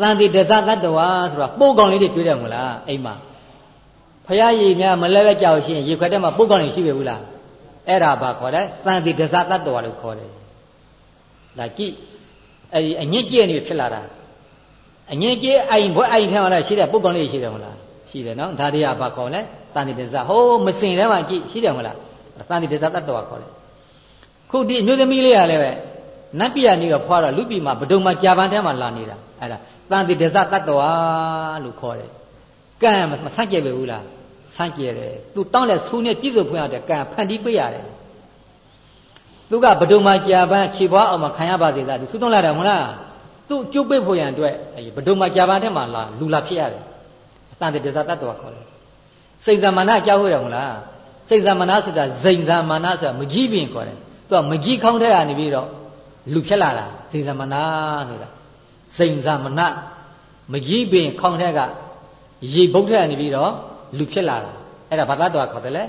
တန်တိဒဇတတ္တဝါဆိုတော့ပို့ကောင်လေးတွေတွေ့တယ်မလားအိမ်မှာဖရာရည်များမလဲပဲကြောက်ရှင်ရေခွက်ထဲမှာပို့ကောင်လေးရှိပြီဘူးလားအဲ့ဒါဘာခေါ်လဲတန်တိဒဇတတ္တဝါလို့ခေါ်တယ်ဒါကြည့်အဲ့ဒီအညစ်ကြေးနေဖြစ်လာတာ အညစ်ကြေးအိမ်ဘွဲအိမ်ထဲမှာလည်းရှိတယ်ပုတ်ကောင်လေးရှိတယ်မလားရှိတယ်နော်ဒါတွေကဘာခေါ်လဲတန်တိဒဇဟိုးမစင်ထဲမှာကြည့်ရှိတယ်မလားတန်တိဒဇတတ္တဝါခေါ်တယ်ခုဒီအမျိုးသမီးလေးကလည်းပဲနတ်ပြည်ကနေတော့ဖွာတော့လူပြည်မှာဘဒုံမှာကြာပန်းထဲမှာလာနေတာအဲ့ဒါတန်တိဒဇတတ္တဝါလို့ခေါ်တယ်ကံမဆန့်ကျက်ပဲဘူးလားဆန့်ကျက်တယ်သူတောင်းတဲ့ဆူးနဲ့ပြည့်စုံဖွင့်ရတဲ့ကံဖန်တီးပေးရတယ်သူကဘဒုံမှာကြာပန်းခြေပွားအောင်မှာခံရပါစေသာသူဆူးတောင်းလာတယ်မဟုတ်လား သူ့ကျုပ်ပိတ်ဖို့ရန်အတွက်ဘဒုံမှာကြာပန်းထဲမှာလာလူလာဖြစ်ရတယ်တန်တိဒဇတတ္တဝါခေါ်တယ်စိတ်ဇမာနကြောက်ဟုတ်တယ်မလားစိတ်ဇမာနဆိုတာဇိမ်ဇမာနဆိုတာမကြီးပင်ခေါ်တယ်သူကမကြီးခေါင်းထဲကနေပြီးတော့လူဖြစ်လာတာစိတ်ဇမာနဆိုတာစိမ်ဇမနမကြီးပင်ခေါင်းထက်ကရေဘုတ်ထက်နေပြီးတော့လူဖြစ်လာတာအဲ့ဒါဘာသာတော်ခေါ်တယ်လေ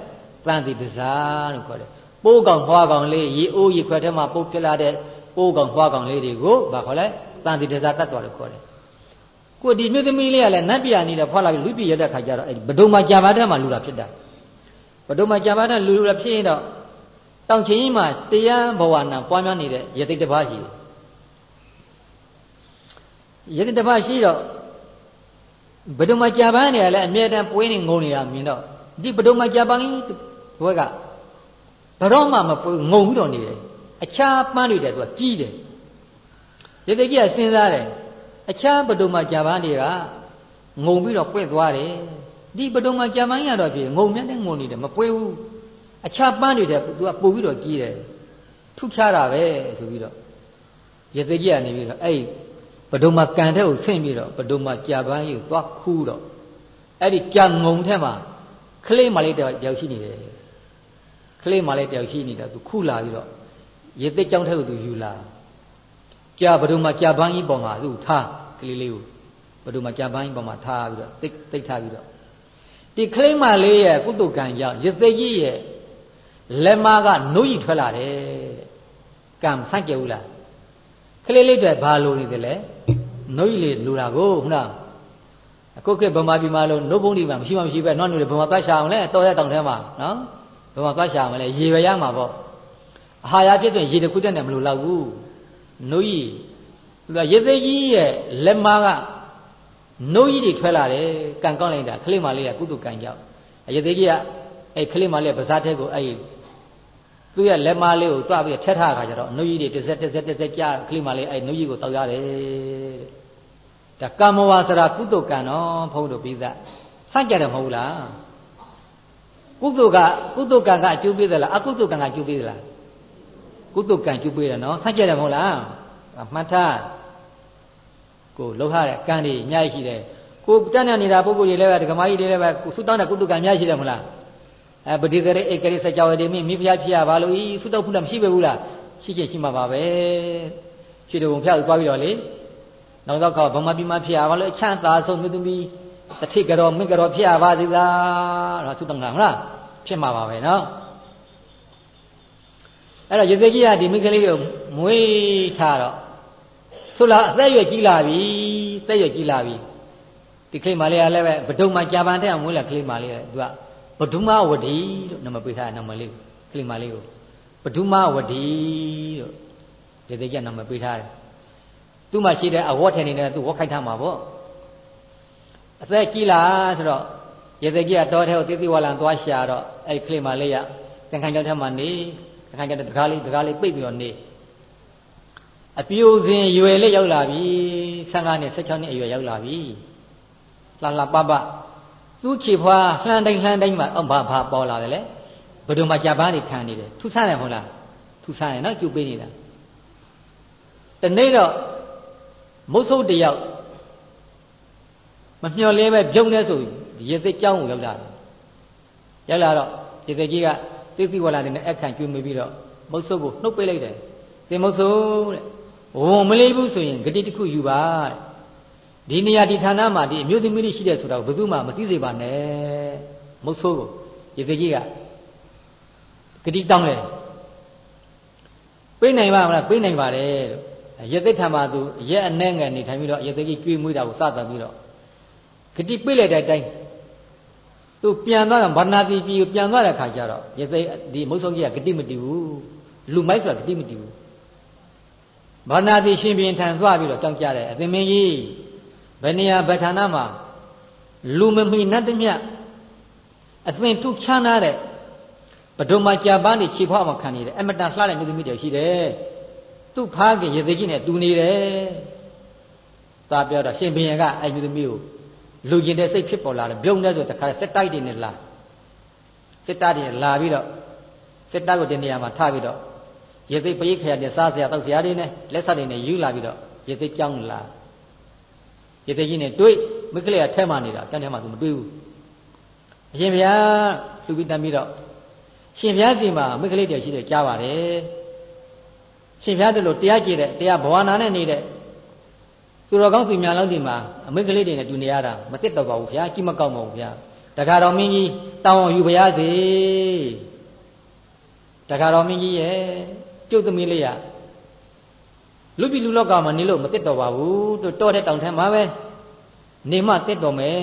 တန်တိပဇာလို့ခေါ်တယ်ပိုးကောင်ဖွားကောင်လေးရေအိုးရေခွက်ထဲမှာပုတ်ဖြစ်လာတဲ့ပိုးကောင်ဖွားကောင်လေးတွေကိုဘာခေါ်လဲ တန်တိပဇာတတ်တော်လို့ခေါ်တယ်ကိုဒီမြို့သမီးလေးကလည်းနတ်ပြနေတယ်ဖွားလာပြီးလူပြရတဲ့ခါကျတော့အဲ့ဒီဘဒုံမှာကြာပါတဲ့မှာလူတာဖြစ်တာဘဒုံမှာကြာပါတဲ့လူလူဖြစ်ရင်တော့တောင်ချင်းကြီးမှာတရားဘဝနာပွားများနေတဲ့ယသိတပါးရှိတယ်ယတိတပတ်ရှိတော့ဘဒုံမကြာပန်းနေရလဲအမြဲတမ်းပွေးနေငုံနေတာမြင်တော့ဒီဘဒုံမကြာပန်းကြီးဘွဲကဘရောမှမပွေးငုံပြီးတော့နေတယ်အခြားပန်းတွေတဲ့သူကကြီးတယ် ယတိကြီးကစဉ်းစားတယ်အခြားဘဒုံမကြာပန်းတွေကငုံပြီးတော့ပွက်သွားတယ်ဒီဘဒုံမကြာပန်းရတော့ပြီငုံမြတ်တဲ့ငုံနေတယ်မပွေးဘူးအခြားပန်းတွေတဲ့သူကပို့ပြီးတော့ကြီးတယ်ထုချတာပဲဆိုပြီးတော့ယတိကြီးကနေပြီးတော့အဲ့ဘဒုံမှာကန်တဲ့ကိုဆင့်ပြီးတော့ဘဒုံမှာကြာပန်းကြီးကိုသွားခူးတော့အဲ့ဒီကြာငုံထဲမှာကလေးမလေးတယောက်ရှိနေတယ်ကလေးမလေးတယောက်ရှိနေတော့သူခူးလာပြီးတော့ရေသိကြောင်းထဲကိုသူယူလာ ကြာဘဒုံမှာကြာပန်းကြီးပေါ်မှာသူ့ထားကလေးလေးကိုဘဒုံမှာကြာပန်းကြီးပေါ်မှာထားပြီးတော့တိတ်တိတ်ထားပြီးတော့ဒီကလေးမလေးရဲ့ကုတုကံကြောင့်ရေသိကြီးရဲ့လက်မကနိုးကြီးထွက်လာတယ်ကံဆန့်ကြဘူးလားကလေးလေးတွေဘာလိုနေတယ်လဲနှုတ်ရည်လေးလိုတာကိုဟုတ်လားအခုခေတ်ဗမာပြည်မှာလို့နှုတ်ပုံးဒီမှာမရှိမှမရှိပဲနော်နှုတ်လေဗမာသွားရှာအောင်လဲတော်ရတောင်ထဲမှာနော်ဗမာသွားရှာအောင်လဲရေပဲရမှာပေါ့အာဟာရဖြစ်တဲ့ရေတစ်ခုတည်းနဲ့မလိုတော့ဘူး နှုတ်ရည်သူကရေသိကြီးရဲ့လက်မကနှုတ်ရည်တွေထွက်လာတယ်ကံကောင်းလိုက်တာခလေးမလေးကကုသကံကြောက်ရေသိကြီးကအဲ့ခလေးမလေးကပါးစားတဲ့ကိုအဲ့သူရဲ့လက်မလေးကိုတွားပြီးထက်ထားခါကျတော့နှုတ်ရည်တွေတစ်စက်တစ်စက်တစ်စက်ကြားခလိမလေးအဲ့နှုတ်ရည်ကိုတောက်ရတယ်တဲ့ဒါကာမဝါစရာကုသကံတော့ဘုန်းတို့ပြီးသားဆန့်ကြတယ်မဟုတ်လားကုသကကုသကံကအကျိုးပေးသလားအကုသကံကအကျိုးပေးသလား ကုသကံကျိုးပေးတယ်နော်ဆန့်ကြတယ်မဟုတ်လားမှတ်ထားကိုလှုပ်ရတဲ့ကံတွေအများကြီးရှိတယ်ကိုတက်နေနေတာပုဂ္ဂိုလ်တွေလည်းပဲဒကမာကြီးတွေလည်းပဲသုတောင်းတဲ့ကုသကံအများကြီးရှိတယ်မဟုတ်လားအဲပတိတရေဧကရိစကြောဝတိမိမိဖျားဖြစ်ရပါလို့ဤသုတောဖုလားမရှိပဲဘူးလားရှိချက်ရှိမှာပါပဲရှိတယ်ဘုံဖျားသွားပြီးတော့လေနောက်တော့ဗမာပြည်မှာဖြစ်ရပါလို့အချမ်းသာဆုံးမြတ်သမီးတထိကတော်မင်းကတော်ဖြစ်ရပါသေးလားတော့သုတောင်းတာဟုတ်လားဖြစ်မှာပါပဲနော် အဲ့တော့ရေသိကြီးကဒီမိကလေးကိုမွေးထားတော့ဆိုလားအသက်ရွယ်ကြီးလာပြီအသက်ရွယ်ကြီးလာပြီဒီကလေးမလေးကလည်းပဲဘဒုံမှာကြာပန်တဲ့မွေးလာကလေးမလေးကသူကပဒုမဝဒီလို့နာမပေးထားတဲ့နာမလေးကလေးမလေးကိုပဒုမဝဒီလို့ဒီသေးကနာမပေးထားတယ်သူ့မှာရှိတဲ့အဝတ်ထည်နေတဲ့သူဝတ်ခိုက်ထားမှာပေါ့အသက်ကြီးလာဆိုတော့ရေသေးကြီးကတော့ထဲကိုတိတိဝါလံသွားရှာတော့အဲ့ကလေးမလေးကသင်္ခါကြောင့်ထဲမှာနေ သင်္ခါကြောင့်တကားလေးတကားလေးပိတ်ပြီးတော့နေအပြိုစင်ရွယ်လေးရောက်လာပြီ15နှစ်16နှစ်အရွယ်ရောက်လာပြီလှလှပပသူ့ခြေဖွားလှမ်းတိုင်းလှမ်းတိုင်းမှာအောက်ဘာဘာပေါ်လာတယ်လေဘယ်သူမှကြာပန်းနေခံနေတယ်ထူဆန်းတယ်ဟုတ်လားထူဆန်းတယ်နော်ကျုပ်ပေးနေတာတနေ့တော့မုတ်ဆုပ်တယောက်မမျှော်လဲပဲပြုံးနေဆိုရေသိကြောင်းကိုရောက်လာတယ်ရောက်လာတော့ရေသိကြီးက သိသိဝလာတဲ့အခန့်ကျွေးမိပြီးတော့မုတ်ဆုပ်ကိုနှုတ်ပေးလိုက်တယ်သင်မုတ်ဆုပ်တဲ့ဝန်မလေးဘူးဆိုရင်ဂတိတစ်ခုယူပါတဲ့ဒီနေရာဒီဌာနမှာဒီအမျိုးသမီးတွေရှိတယ်ဆိုတာကိုဘယ်သူမှမသိစေပါနဲ့မုတ်ဆိုးကိုရေသိကြီးကဂတိတောင်းတယ်ပေးနိုင်ပါမလားပေးနိုင်ပါတယ်လို့ရေသိထံမှာသူရက်အနှဲငယ်နေထိုင်ပြီးတော့ရေသိကြီးကျွေးမွေးတာကိုစသပြီးတော့ဂတိပေးလိုက်တဲ့အတိုင်း သူပြန်သွားတော့ဗန္နာတိပြည်ကိုပြန်သွားတဲ့ခါကျတော့ရေသိဒီမုတ်ဆုံးကြီးကဂတိမတည်ဘူးလူမိုက်ဆိုတာဂတိမတည်ဘူးဗန္နာတိရှင်ပြန်ထံသွားပြီးတော့တောင်းကြတယ်အသင်မင်းကြီးဘယ်နေရာဗဌာနမှာလူမမီနတ်တမြအသင်ထုချမ်းသာတဲ့ဘဒုံမှာကြာပန်းနေခြေဖွားမှခံနေတယ်အမတန်လှတဲ့မြို့သမီးတွေရှိတယ်သူ့ဖားကရေသိကြီးနဲ့တူနေတယ်သာပြောတော့ရှင်ဘုရင်ကအဲ့မြို့သမီးကို လူကျင်တဲ့စိတ်ဖြစ်ပေါ်လာတယ်ပြုံးတဲ့ဆိုတခါစက်တိုက်တွေနဲ့လာစက်တိုက်တွေလာပြီးတော့စက်တိုက်ကိုတင်နေရာမှာထားပြီးတော့ရေသိပရိခရတဲ့စားစရာတောက်စရာတွေနဲ့လက်ဆက်တွေနဲ့ယူလာပြီးတော့ရေသိကြောင်းလာရေသိကြီးနဲ့တွေ့မိကလေးကထဲမှနေတာတန်းထဲမှသူမတွေ့ဘူးအရှင်ဘုရားလူပြီးတမ်းပြီးတော့ရှင်ဘုရားစီမှာမိကလေးတယောက်ရှိတယ်ကြားပါတယ်ရှင်ဘုရားတို့လိုတရားကြည့်တဲ့တရားဘဝနာနဲ့နေတဲ့ သူတော်ကောင်းသူများလောက်ဒီမှာအမိကလေးတွေနဲ့တူနေရတာမသိတော့ပါဘူးဘုရားကြည့်မကောက်ပါဘူးဘုရားတခါတော်မင်းကြီးတောင်းအောင်ယူပါရစေတခါတော်မင်းကြီးရဲ့ကျုပ်သမီးလေးရလူပြည်လူလောကမှာနေလို့မသိတော့ပါဘူးတို့တော့တဲ့တောင်ထဲမှာပဲနေမှသိတော့မယ်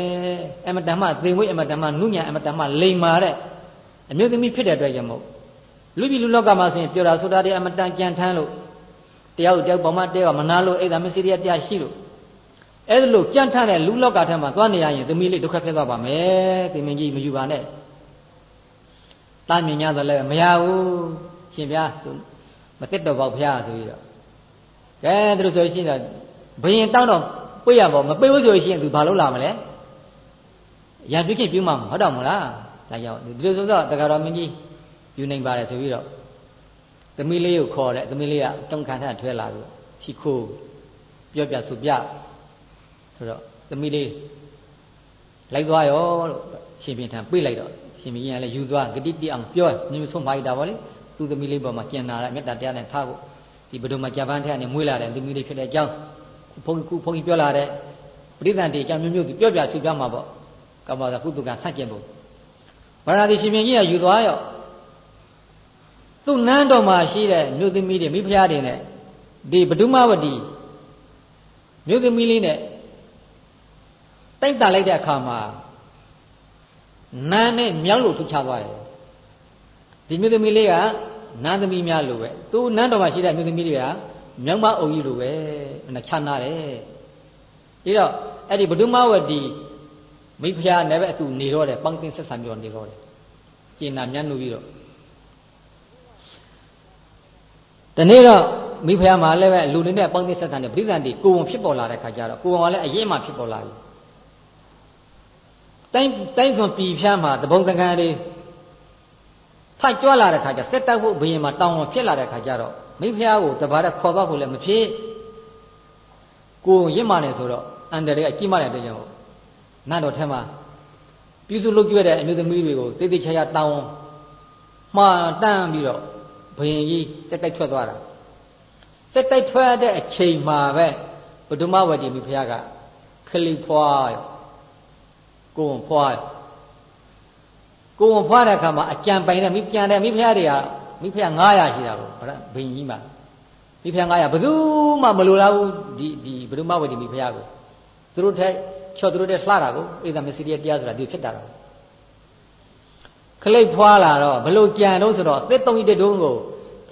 အမတန်မှသင်ဝိအမတန်မှနုညာအမတန်မှလိမ်မာတဲ့အမျိုးသမီးဖြစ်တဲ့အတွက်ကြောင့်မို့လူပြည်လူလောကမှာဆိုရင်ပြောတာဆိုတာတွေအမတန်ကြံထမ်းလို့ တယောက်တယောက်ပေါ်မှာတယောက်မနာလို့အိဒါမစ္စရိယတရားရှိလို့အဲ့ဒါလို့ကြံထမ်းတဲ့လူလောကထဲမှာသွားနေရရင်သမီးလေးဒုက္ခဖြစ်သွားပါမယ်သင်မင်းကြီးမယူပါနဲ့တာမြင်ရတော့လည်းမရဘူးရှင်ဗျာမသိတော့ပါဘုရားဆိုပြီးတော့ကဲသူတို့ဆိုရှင်တော့ဘယင်တောင်းတော့ပြေးရပါမပြေးဘူးဆိုရှင်သူဘာလုပ်လာမလဲရန်တွေ့ခင်ပြုမှဟုတ်တော့မလားဒါကြောင့်ဒီလိုဆိုတော့တက္ကရာမင်းကြီးယူနိုင်ပါတယ်ဆိုပြီးတော့ သမီးလေးကိုခေါ်တယ်သမီးလေးကတုံခန့်ထထွဲလာပြီးရှိခိုးပြောပြဆိုပြဆိုတော့သမီးလေးလိုက်သွားရောလို့ရှင်ပြင်းထံပြေးလိုက်တော့ရှင်ပြင်းကလည်းယူသွားဂတိတိအောင်ပြောမြင်ဆုံးပါရတာဗောလေသူသမီးလေးပေါ်မှာကျင်နာတဲ့မေတ္တာတရားနဲ့ထားဖို့ဒီဘဒုံမှာဂျပန်ထက်ကနေမွေးလာတဲ့သမီးလေးဖြစ်တဲ့အကြောင်းဘုန်းကြီးဘုန်းကြီးပြောလာတဲ့ပရိသတ်တေအကြောင်းမျိုးမျိုးသူပြောပြဆူပြမှာပေါ့ကမ္ဘာသာကုသကဆန့်ကျင်ဖို့ဗရာတိရှင်မြင်းကြီးကယူသွားရော သူ့နန်းတော်မှာရှိတဲ့မြို့သမီးတွေမိဖုရားတွေနဲ့ဒီဘဒုမဝတီမြို့သမီးလေးနဲ့တိုက်တာလိုက်တဲ့အခါမှာနန်းနဲ့မြောက်လို့ထူချသွားတယ်ဒီမြို့သမီးလေးကနန်းသမီးများလိုပဲသူနန်းတော်မှာရှိတဲ့မြို့သမီးတွေကမြောက်မအုံကြီးလိုပဲနှချနာတယ်ပြီးတော့အဲ့ဒီဘဒုမဝတီမိဖုရားနဲ့ပဲအတူနေတော့တယ်ပေါင်းတင်ဆက်ဆံပြီးတော့နေတော့တယ်ကျင်နာမြတ်နှုတ်ပြီးတော့ တနေ့တော့မိဖုရားမှာလည်းပဲလူတွေနဲ့ပေါင်းတင်ဆက်ဆံတဲ့ပြိဿန်တီကိုဝန်ဖြစ်ပေါ်လာတဲ့ခါကျတော့ကိုဝန်ကလည်းအရင်မှဖြစ်ပေါ်လာပြီတိုင်းတိုင်းစွန်ပြည်ဖျားမှာတပုံတကန်လေးထိုက်ကြွလာတဲ့ခါကျစက်တက်ဖို့ဘယင်မှာတောင်းဝန်ဖြစ်လာတဲ့ခါကျတော့မိဖုရားကိုတပါးတဲ့ခေါ်တော့ဖို့လည်းမဖြစ်ကိုရင့်မာနေဆိုတော့အန္တရာယ်ကကြီးမာတဲ့တဲ့ကြောင့်နတ်တော်ထဲမှာပြုစုလုပ်ကြွတဲ့အမျိုးသမီးတွေကိုတိတ်တိတ်ချာချာတောင်းမှားတန်းပြီးတော့ ဘယင်ကြီးစက်တိုက်ထွက်သွားတာစက်တိုက်ထွက်တဲ့အချိန်မှာပဲဘုဒ္ဓမဝတီမိဖုရားကခလိဖွာရောကိုဝန်ဖွာရောကိုဝန်ဖွာတဲ့အခါမှာအကြံပိုင်တဲ့မိပြန်တဲ့မိဖုရားတွေကမိဖုရား900ရှိတာကိုဘယင်ကြီးမှာမိဖုရား900ဘယ်သူမှမလိုလားဘူးဒီဒီဘုဒ္ဓမဝတီမိဖုရားကိုသူတို့ထက်ချော့သူတို့တဲ့လှတာကိုဧသမစီရိယတရားဆိုတာဒီဖြစ်တာတော့ ခလိတ်ဖွာလာတော့ဘလို့ကြံတော့ဆိုတော့သစ်တုံးကြီးတုံးကို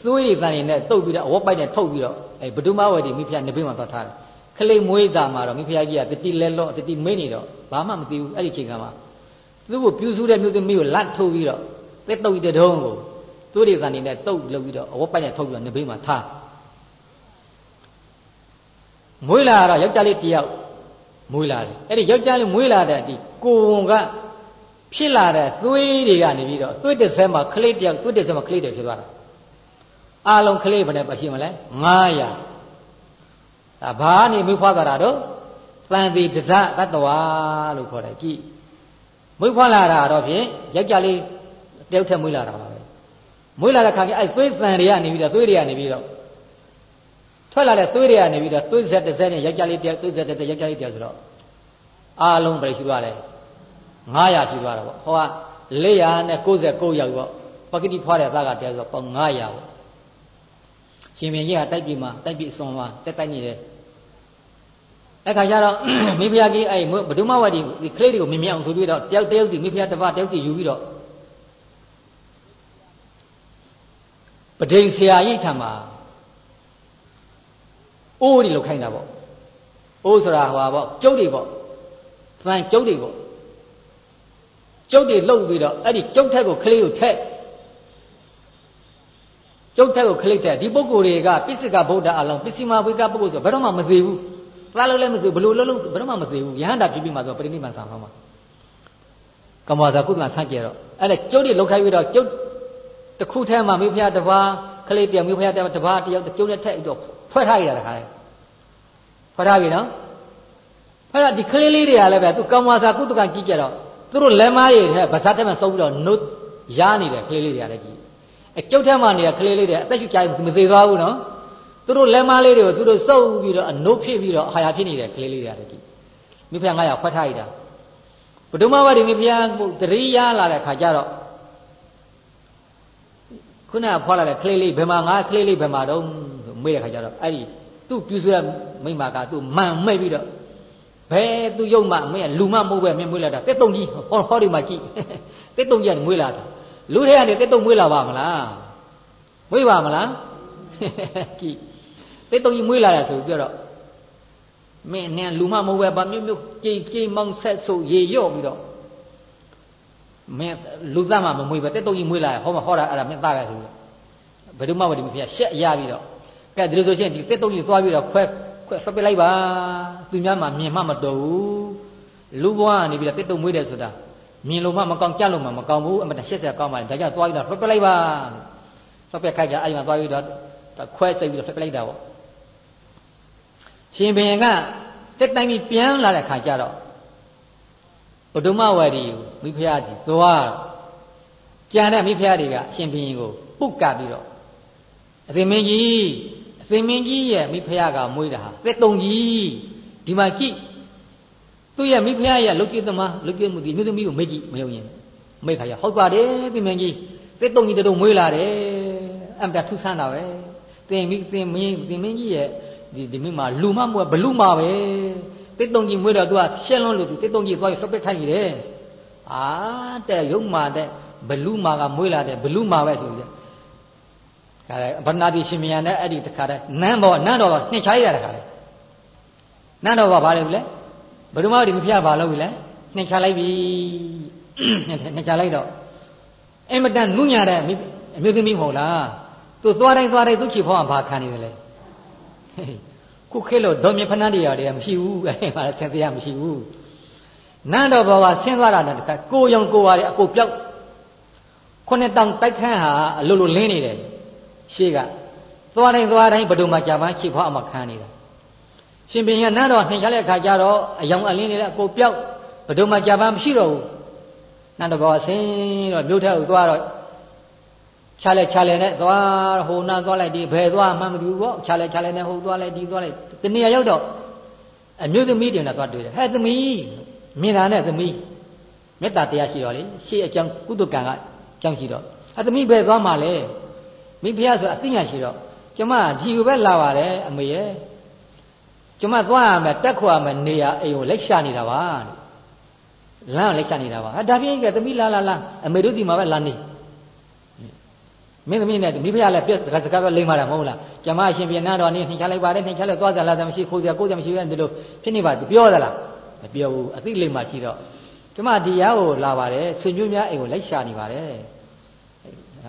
သွေးတွေတန်နေနဲ့တုပ်ပြီးတော့အဝတ်ပိုက်နဲ့ထုတ်ပြီးတော့အဲဘဒုမဝတီမိဖုရားနေပင်းမှာသွားထားတယ်ခလိတ်မွေးစာမှာတော့မိဖုရားကြီးကတတိလဲလော့တတိမေးနေတော့ဘာမှမသိဘူးအဲ့ဒီချိန်ကမှသူ့ကိုပြူးစုတဲ့မြို့သမီးကိုလတ်ထုတ်ပြီးတော့သစ်တုံးကြီးတုံးကိုသွေးတွေတန်နေနဲ့တုပ်လုပ်ပြီးတော့အဝတ်ပိုက်နဲ့ထုတ်ပြီးတော့နေပင်းမှာထားမွေးလာတော့ယောက်ျားလေးတယောက်မွေးလာတယ်အဲ့ဒီယောက်ျားလေးမွေးလာတဲ့ဒီကိုဝန်က ဖြစ်လာတဲ့သွေးတွေကနေပြီးတော့သွေးတစ်ဆဲမှာကလေးတယောက်သွေးတစ်ဆဲမှာကလေးတယောက်ဖြစ်သွားတာအားလုံးကလေးဘယ်နဲ့ပါရှိမလဲ900ဒါဘာနေမိဖွားကြတာတော့တန်တီတဇတတ္တဝါလို့ခေါ်တယ်ကြည့်မိဖွားလာတာတော့ဖြင့်ယောက်ျားလေးတယောက်ထက်မွေးလာတာပါပဲမွေးလာတဲ့ခါကျအဲ့သွေးတန်တွေကနေပြီးတော့သွေးတွေကနေပြီးတော့ထွက်လာတဲ့သွေးတွေကနေပြီးတော့သွေးဆက်တစ်ဆက်နဲ့ယောက်ျားလေးတယောက်သွေးဆက်တစ်ဆက်ယောက်ျားလေးတယောက်ဆိုတော့အားလုံးပဲရှိသွားတယ် 900ရှိသွားတာပေါ့ဟောက499ယောက်ပေါ့ပကတိဖွားတဲ့သားကတယောက်ဆိုပေါ့900ပေါ့ရှင်မင်းကြီးကတိုက်ပြည်မှာတိုက်ပြည်အစွန်မှာတက်တိုက်နေတယ်အဲ့ခါကျတော့မိဖုရားကြီးအဲ့ဘဒုမဝတီဒီကလေးတွေကိုမြင်မြအောင်ဆိုပြီးတော့တယောက်တယောက်စီမိဖုရားတစ်ပါးတယောက်စီယူပြီးတော့ပဒိန်ဆရာကြီးထံမှာအိုးတွေလောက်ခိုင်းတာပေါ့အိုးဆိုတာဟိုပါပေါ့ကျုပ်တွေပေါ့သံကျုပ်တွေပေါ့ ကျုပ်တွေလှုပ်ပြီးတော့အဲ့ဒီကျုပ်ထက်ကိုကလေးကိုထက်ကျုပ်ထက်ကိုခလိတ်တဲ့ဒီပုဂ္ဂိုလ်တွေကပစ္စကဗုဒ္ဓအလုံးပစ္စည်းမဝိကပုဂ္ဂိုလ်ဆိုဘယ်တော့မှမသေးဘူးသားလို့လည်းမသေးဘလို့လုံးလုံးဘယ်တော့မှမသေးဘူးယဟန္တာဖြစ်ပြီးမှဆိုပရိနိဗ္ဗာန်ဆံမှာကမ္ဘာသာကုသလဆန့်ကျဲတော့အဲ့ဒါကျုပ်တွေလောက်ခိုင်းပြီးတော့ကျုပ်တစ်ခုထဲမှာမိဖုရားတစ်ပါးခလေးတယောက်မိဖုရားတစ်ပါးတယောက်ကျုပ်နဲ့ထက်ပြီးတော့ဖွဲ့ထားရတာခါလေဖွဲ့ထားပြီနော်ဖွဲ့ထားဒီခလေးလေးတွေကလည်းပဲသူကမ္ဘာသာကုသကကြည့်ကြတော့ သူတို့လက်မားရည်ထဲဗဇတ်ထဲမှာစုပ်ပြီးတော့နှုတ်ရနေတယ်ခလေးလေးတွေကလည်းကြည့်အကျုပ်ထဲမှာနေတဲ့ခလေးလေးတွေအသက်ရှူကြရင်မသေးသွားဘူးနော်သူတို့လက်မားလေးတွေကိုသူတို့စုပ်ပြီးတော့အနှုတ်ဖြစ်ပြီးတော့အာဟာရဖြစ်နေတဲ့ကလေးလေးတွေကလည်းကြည့်မိဖုရား900ခွက်ထားရတာဘုဒ္ဓမဝတိမိဖုရားတရိယာလာတဲ့ခါကျတော့ခုနကဖွာလာတဲ့ကလေးလေးဘယ်မှာငါကလေးလေးဘယ်မှာတော့မေးတဲ့ခါကျတော့အဲ့ဒီသူ့ပြူဆွဲမိမကသူ့မှန်မိတ်ပြီးတော့ ဘယ်သူယုံမှမင်းကလူမမဟုတ်ပဲမင်းမွေးလာတာတက်တုံကြီးဟောဟောဒီမှာကြည့်တက်တုံကြီးကမွေးလာတာလူတွေကနေတက်တုံမွေးလာပါမလားမွေးပါမလားကြည့်တက်တုံကြီးမွေးလာတယ်ဆိုပြီးတော့မင်းနဲ့လူမမဟုတ်ပဲဗာမြို့မြို့ကြည်ကြည်မောင်းဆက်ဆိုရေရော့ပြီးတော့မင်းလူသားမှမမွေးပဲတက်တုံကြီးမွေးလာရဟောမဟောတာအဲ့ဒါမင်းသားပဲဆိုပြီးဘယ်သူမှမဒီမဖြစ်ရှက်ရပြီးတော့ကဲဒီလိုဆိုရှင်ဒီတက်တုံကြီးသွားပြီးတော့ခွဲ ခွဲဆွပစ်လိုက်ပါသူများမှမြင်မှမတော်ဘူးလူဘွားကနေပြီးတော့တက်တုံမွေးတယ်ဆိုတာမြင်လို့မှမကောင်းကြလို့မှမကောင်းဘူးအမှန်တရှက်စရာကောင်းပါလေဒါကြောင့်သွားပြီးတော့ဆွပစ်လိုက်ပါဆွပစ်ခိုက်ကြအဲ့မှာသွားပြီးတော့ခွဲစိတ်ပြီးတော့ဆွပစ်လိုက်တာပေါ့ရှင်ဘင်ကစက်တိုင်းပြီးပြန်လာတဲ့ခါကျတော့ဘုဒ္ဓမဝရီမိဖုရားကြီးသွားတော့ကြံတဲ့မိဖုရားတွေကရှင်ဘင်ကိုပုတ်ကပြီးတော့အသင်မင်းကြီးအ သင်မင်းကြီးရဲ့မိဖုရားကမွေးတာဟာသက်တုံကြီးဒီမှာကြည့်သူ့ရဲ့မိဖုရားရဲ့လုတ်ကိသမာလုတ်ကိမှုဒီမြို့သမီးကိုမေ့ကြည့်မယုံရင်မိဖုရားဟုတ်ပါတယ်သင်မင်းကြီးသက်တုံကြီးတုံမွေးလာတယ်အမတထူးဆန်းတာပဲသင်မိသင်မင်းသင်မင်းကြီးရဲ့ဒီဒီမိမှာလူမမွေးဘလူမပဲတစ်တုံကြီးမွေးတော့ तू ကရှင်းလုံးလို့တစ်တုံကြီးသွားပြီးလှုပ်ပက်ခိုင်းနေတယ်အာတဲ့ရုံမာတဲ့ဘလူမာကမွေးလာတဲ့ဘလူမာပဲဆိုပြီး ခါလေဗန္နာတိရှင်မယံနဲ့အဲ့ဒီတခါတဲ့နန်းတော်နန်းတော်ကနှင်ချရရတခါလေနန်းတော်ကဘာလဲဘူးလဲဘယ်သူမှဒီမဖျားဘာလို့ပြီလဲနှင်ချလိုက်ပြီနှင်ချလိုက်တော့အင်မတန်နုညာတဲ့အမျိုးသမီးမဟုတ်လားသူသွားတိုင်းသွားတိုင်းသူချီဖောင်းကဘာခံနေတယ်လဲခုခေတ်လို့ဒေါ်မြဖဏန်းတရားတွေကမရှိဘူးအဲ့မှာဆင်တရားမရှိဘူးနန်းတော်ဘောကဆင်းသွားတာနဲ့တခါကိုရောင်ကိုဝါတွေအကိုပြောက်ခုနှစ်တောင်တိုက်ခန်းဟာအလိုလိုလင်းနေတယ် ရှေ့ကသွားတိုင်းသွားတိုင်းဘဒုံမှာကြာပန်းချိဖွားအမခံနေတာရှင်ပင်ရနန်းတော်နှင်ချတဲ့အခါကျတော့အယောင်အလင်းတွေလည်းအကိုပြောက်ဘဒုံမှာကြာပန်းမရှိတော့ဘူးနန်းတော်ဘောကဆင်းတော့မြို့ထက်ကိုသွားတော့ခြားလဲခြားလဲနဲ့သွားဟိုနာသွားလိုက်ဒီဘယ်သွားမှမသိဘူးပေါ့ခြားလဲခြားလဲနဲ့ဟိုသွားလိုက်ဒီသွားလိုက်တနေရာရောက်တော့အမျိုးသမီးတွေနဲ့သွားတွေ့တယ်ဟဲ့သမီးမြင်တာနဲ့သမီးမေတ္တာတရားရှိတော့လေရှေ့အကြောင်းကုသကံကအကြောင်းရှိတော့အသမီးဘယ်သွားမှလဲ မိဖုရားဆိုအသိဉာဏ်ရှိတော့ကျမကြည်ကိုပဲလာပါတယ်အမေရဲ့ကျမသွားရမယ်တက်ခွာမယ်နေရအိမ်ကိုလက်ရှာနေတာပါလမ်းကိုလက်ရှာနေတာပါဒါပြင်းကသမီးလာလာလာအမေတို့စီမှာပဲလာနေမင်းသမီးနဲ့မိဖုရားလည်းပြက်စကားစကားပဲလိမ့်မာတာမဟုတ်လားကျမအရှင်ပြန်နာတော့နေနှင်ချလိုက်ပါတယ်နှင်ချလိုက်သွားကြလာတယ်မရှိခိုးကြကိုးကြမရှိဘူးဒီလိုဖြစ်နေပါပြောသလားမပြောဘူးအသိလိမ့်မာရှိတော့ကျမဒီရားကိုလာပါတယ်ဆွေမျိုးများအိမ်ကိုလိုက်ရှာနေပါတယ်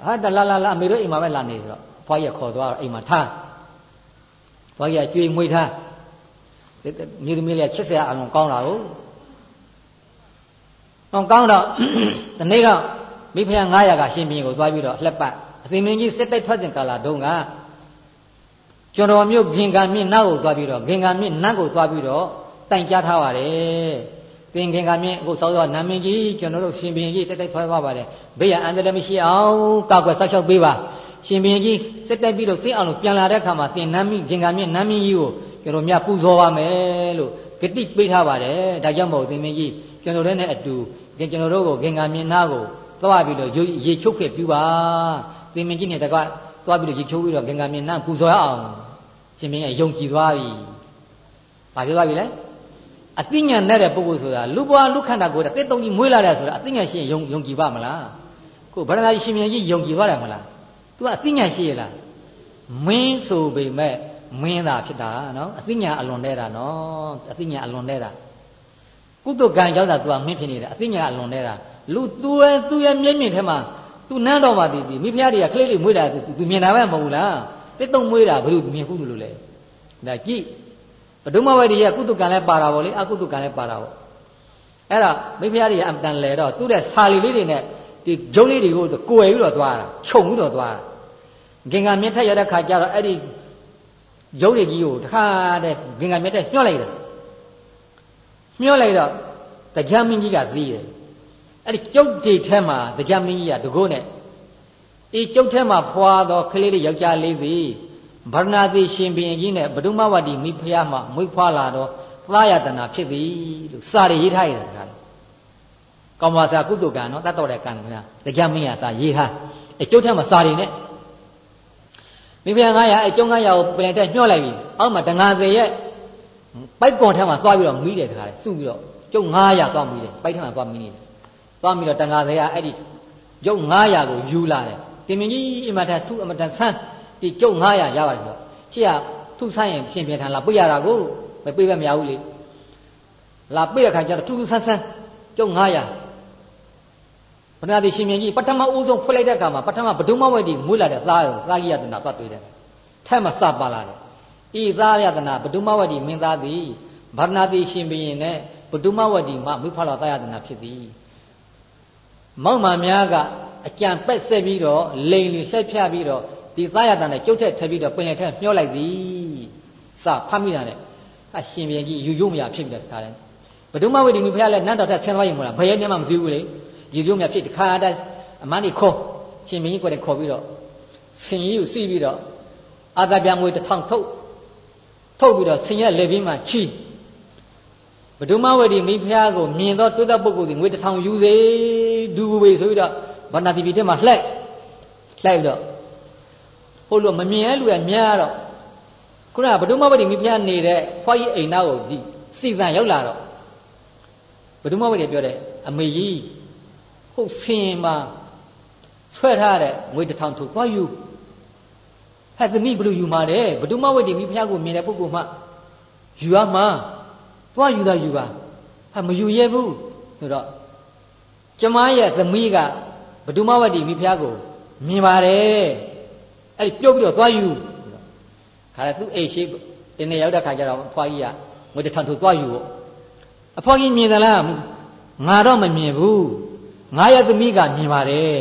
ဟာတလာလာလာအမေတို့အိမ်မှာပဲလာနေဆိုတော့ဘွားရခေါ်သွားတော့အိမ်မှာထားဘွားရကြွေမွေးထားမြေသမီးလေးချစ်စရာအလုံးကောင်းတာကိုဟောကောင်းတော့ဒီနေ့ကမိဖုရား900ကရှင်ဘင်းကိုသွားပြီးတော့လှက်ပတ်အသိမင်းကြီးစစ်တိုက်ထွက်စဉ်ကာလတုန်းကကျွန်တော်မျိုးဂင်္ဂါမြင့်နောက်ကိုသွားပြီးတော့ဂင်္ဂါမြင့်နတ်ကိုသွားပြီးတော့တိုင်ကြားထားပါတယ် သင်ခင်ကမြင့်အခုစောစောနာမည်ကြီးကျွန်တော်တို့ရှင်ဘင်းကြီးစစ်တိုက်ထွက်သွားပါတယ်ဘေးရအန္တရာယ်မရှိအောင်ကောက်ွယ်ဆောက်ရှောက်ပေးပါရှင်ဘင်းကြီးစစ်တိုက်ပြီးတော့စိတ်အောင်လို့ပြန်လာတဲ့အခါမှာသင်နမ်းမိဂင်္ဂါမြင့်နမ်းမင်းကြီးကိုကျွန်တော်မြတ်ပူဇော်ပါမယ်လို့ဂတိပေးထားပါတယ်ဒါကြောင့်မို့သင်မင်းကြီးကျွန်တော်တို့နဲ့အတူကျွန်တော်တို့ကိုဂင်္ဂါမြင့်နာကိုသွားပြီးတော့ရေချုပ်ခဲ့ပြပါသင်မင်းကြီးနဲ့တကွသွားပြီးတော့ရေချုပ်ပြီးတော့ဂင်္ဂါမြင့်နာပူဇော်အောင်ရှင်မင်းကယုံကြည်သွားပြီဘာပြောသွားပြီလဲ အသိဉာဏ်နဲ့တဲ့ပုဂ္ဂိုလ်ဆိုတာလူဘွားလူခန္ဓာကိုယ်တဲ့တစ်တုံကြီးမွေးလာတယ်ဆိုတာအသိဉာဏ်ရှိရင်ယုံယုံကြည်ပါမလားကိုဗရဏာရှင်မြင်းကြီးယုံကြည်သွားတယ်မလား तू ကအသိဉာဏ်ရှိရလားမင်းဆိုပေမဲ့မင်းသာဖြစ်တာနော်အသိဉာဏ်အလွန်နေတာနော်အသိဉာဏ်အလွန်နေတာကုသကံကြောင့်သာ तू ကမင်းဖြစ်နေတယ်အသိဉာဏ်အလွန်နေတာလူသူရဲ့သူရဲ့မျက်မြင်ထဲမှာ तू နန်းတော်မှာတည်တည်မိဖုရားတွေကကလေးလေးမွေးတာ तू तू မြင်တာပဲမဟုတ်လားတစ်တုံမွေးတာဘယ်လိုမြင်ဘူးလို့လဲဒါကြည့် ပဒုမဝိဒိယကုသကံလည်းပါတာပေါ့လေအကုသကံလည်းပါတာပေါ့အဲ့တော့မိဖုရားတွေကအမတန်လဲတော့သူ့တဲ့စာလီလေးတွေနဲ့ဒီဂျုံလေးတွေကိုကိုယ်ပြီးတော့သွားတာခြုံပြီးတော့သွားတာဂင်္ဂမြင့်ထက်ရတဲ့ခါကျတော့အဲ့ဒီရုပ်ရည်ကြီးကိုတခါတည်းဂင်္ဂမြတ်တဲ့ညှော့လိုက်တယ်ညှော့လိုက်တော့တရားမင်းကြီးကသိတယ်အဲ့ဒီကျုပ်တွေထဲမှာတရားမင်းကြီးကတကုတ်နဲ့ဒီကျုပ်ထဲမှာဖွာသောကလေးလေးယောက်ျားလေးသည် ဗရဏတိရှင်ဘုရင်ကြီးနဲ့ဘဒုမဝတီမိဖုရားမှမွေးဖွာလာတော့သာယတနာဖြစ်သည်လို့စာရရေးထားရတယ်ခါလေကောင်းပါစာကုသကံနော်တတ်တော်တဲ့ကံကတရားမင်းကစာရေးထားအဲကျုပ်ထဲမှာစာတွေနဲ့မိဖုရား900အဲကျုံ900ကိုပြင်တဲ့ညှော့လိုက်ပြီအောက်မှာတငါသေးရဲ့ပိုက်ကွန်ထဲမှာသွားပြီးတော့မီးတယ်တခါလေစုပြီးတော့ကျုံ900သွားမီးတယ်ပိုက်ထဲမှာသွားမီးနေတယ်သွားပြီးတော့တငါသေးကအဲ့ဒီကျုံ900ကိုယူလာတယ်တင်မင်းကြီးအမတန်သူ့အမတန်ဆန်း ဒီကျုံ900ရပါတယ်ဆိုတော့ရှေ့ကသူ့ဆိုင်ရင်ရှင်ပြန်ထန်လာပြရတာကိုမပြပဲမရဘူးလေလာပြတဲ့ခါကျတော့ထူးထူးဆန်းဆန်းကျုံ900ဘုရားတိရှင်မြင်ကြီးပထမဦးဆုံးဖွင့်လိုက်တဲ့အခါမှာပထမဘဒုမဝိတိမွေးလာတဲ့သားကိုသာကိယတနာပတ်တွေ့တယ်ထက်မစပါလာတယ်ဤသားယတနာဘဒုမဝတိမင်းသားသည်ဗရဏတိရှင်ဘုရင်နဲ့ဘဒုမဝတိမှမိဖလာသားယတနာဖြစ်သည်မောက်မှများကအကြံပက်ဆက်ပြီးတော့လိန်လီလှက်ဖြပြီးတော့ ဒီသားယတနာကျုပ်ထက်ထက်ပြီးတော့ပင်လယ်ထက်မျောလိုက်သည်စဖမ်းမိတာနဲ့အရှင်ဘုရင်ကြီးယူရုံမရဖြစ်ပြီးတဲ့ခါတိုင်းဘဒုမဝတိမိဖုရားလည်းနတ်တော်ထက်ဆင်းသွားရင်မလားဘယ်ရဲ့မျက်မှမသိဘူးလေရေပြုံးမြဖြစ်တခါတည်းအမန်းကြီးခေါ်ရှင်မင်းကြီးကိုယ်တိုင်ခေါ်ပြီးတော့ဆင်ကြီးကိုစီးပြီးတော့အာသာပြငွေတစ်ထောင်ထုတ်ထုတ်ပြီးတော့ဆင်ရဲ့လေပြီးမှချီဘဒုမဝေဒီမိဖုရားကိုမြင်တော့တွေ့တဲ့ပုဂ္ဂိုလ်ဒီငွေတစ်ထောင်ယူစေဒူဝေဆိုပြီးတော့ဗန္နာတိပိတက်မှာလှက်လှက်ပြီးတော့ ဟိုလိုမမြင်တဲ့လူကများတော့ခုနကဘဒုမဝေဒီမိဖုရားနေတဲ့ဖွားကြီးအိမ်သားကိုဒီစီစံရောက်လာတော့ဘဒုမဝေဒီပြောတဲ့အမေကြီးဟုတ်ဆင်မှာဆွဲထားတဲ့ငွေတစ်ထောင်ထုတ်သွားယူဟဲ့သမီးဘလို့ယူမှာတဲ့ဘဒုမဝိတ္တိမိဖုရားကိုမြင်တဲ့ပုဂ္ဂိုလ်မှယူရမှာသွားယူတာယူပါဟာမယူရဲဘူးဆိုတော့ကျမရဲ့သမီးကဘဒုမဝတ္တိမိဖုရားကိုမြင်ပါတယ် အဲ့ဒီပြုတ်ပြီးတော့သွားယူခါလည်းသူ့အိတ်ရှိတင်းနေရောက်တဲ့ခါကျတော့အဖွားကြီးကငွေတစ်ထောင်ထုတ်သွားယူပေါ့အဖွားကြီးမြင်သလားငါတော့မမြင်ဘူးငါရဲ့သမီးကမြင်ပါတယ်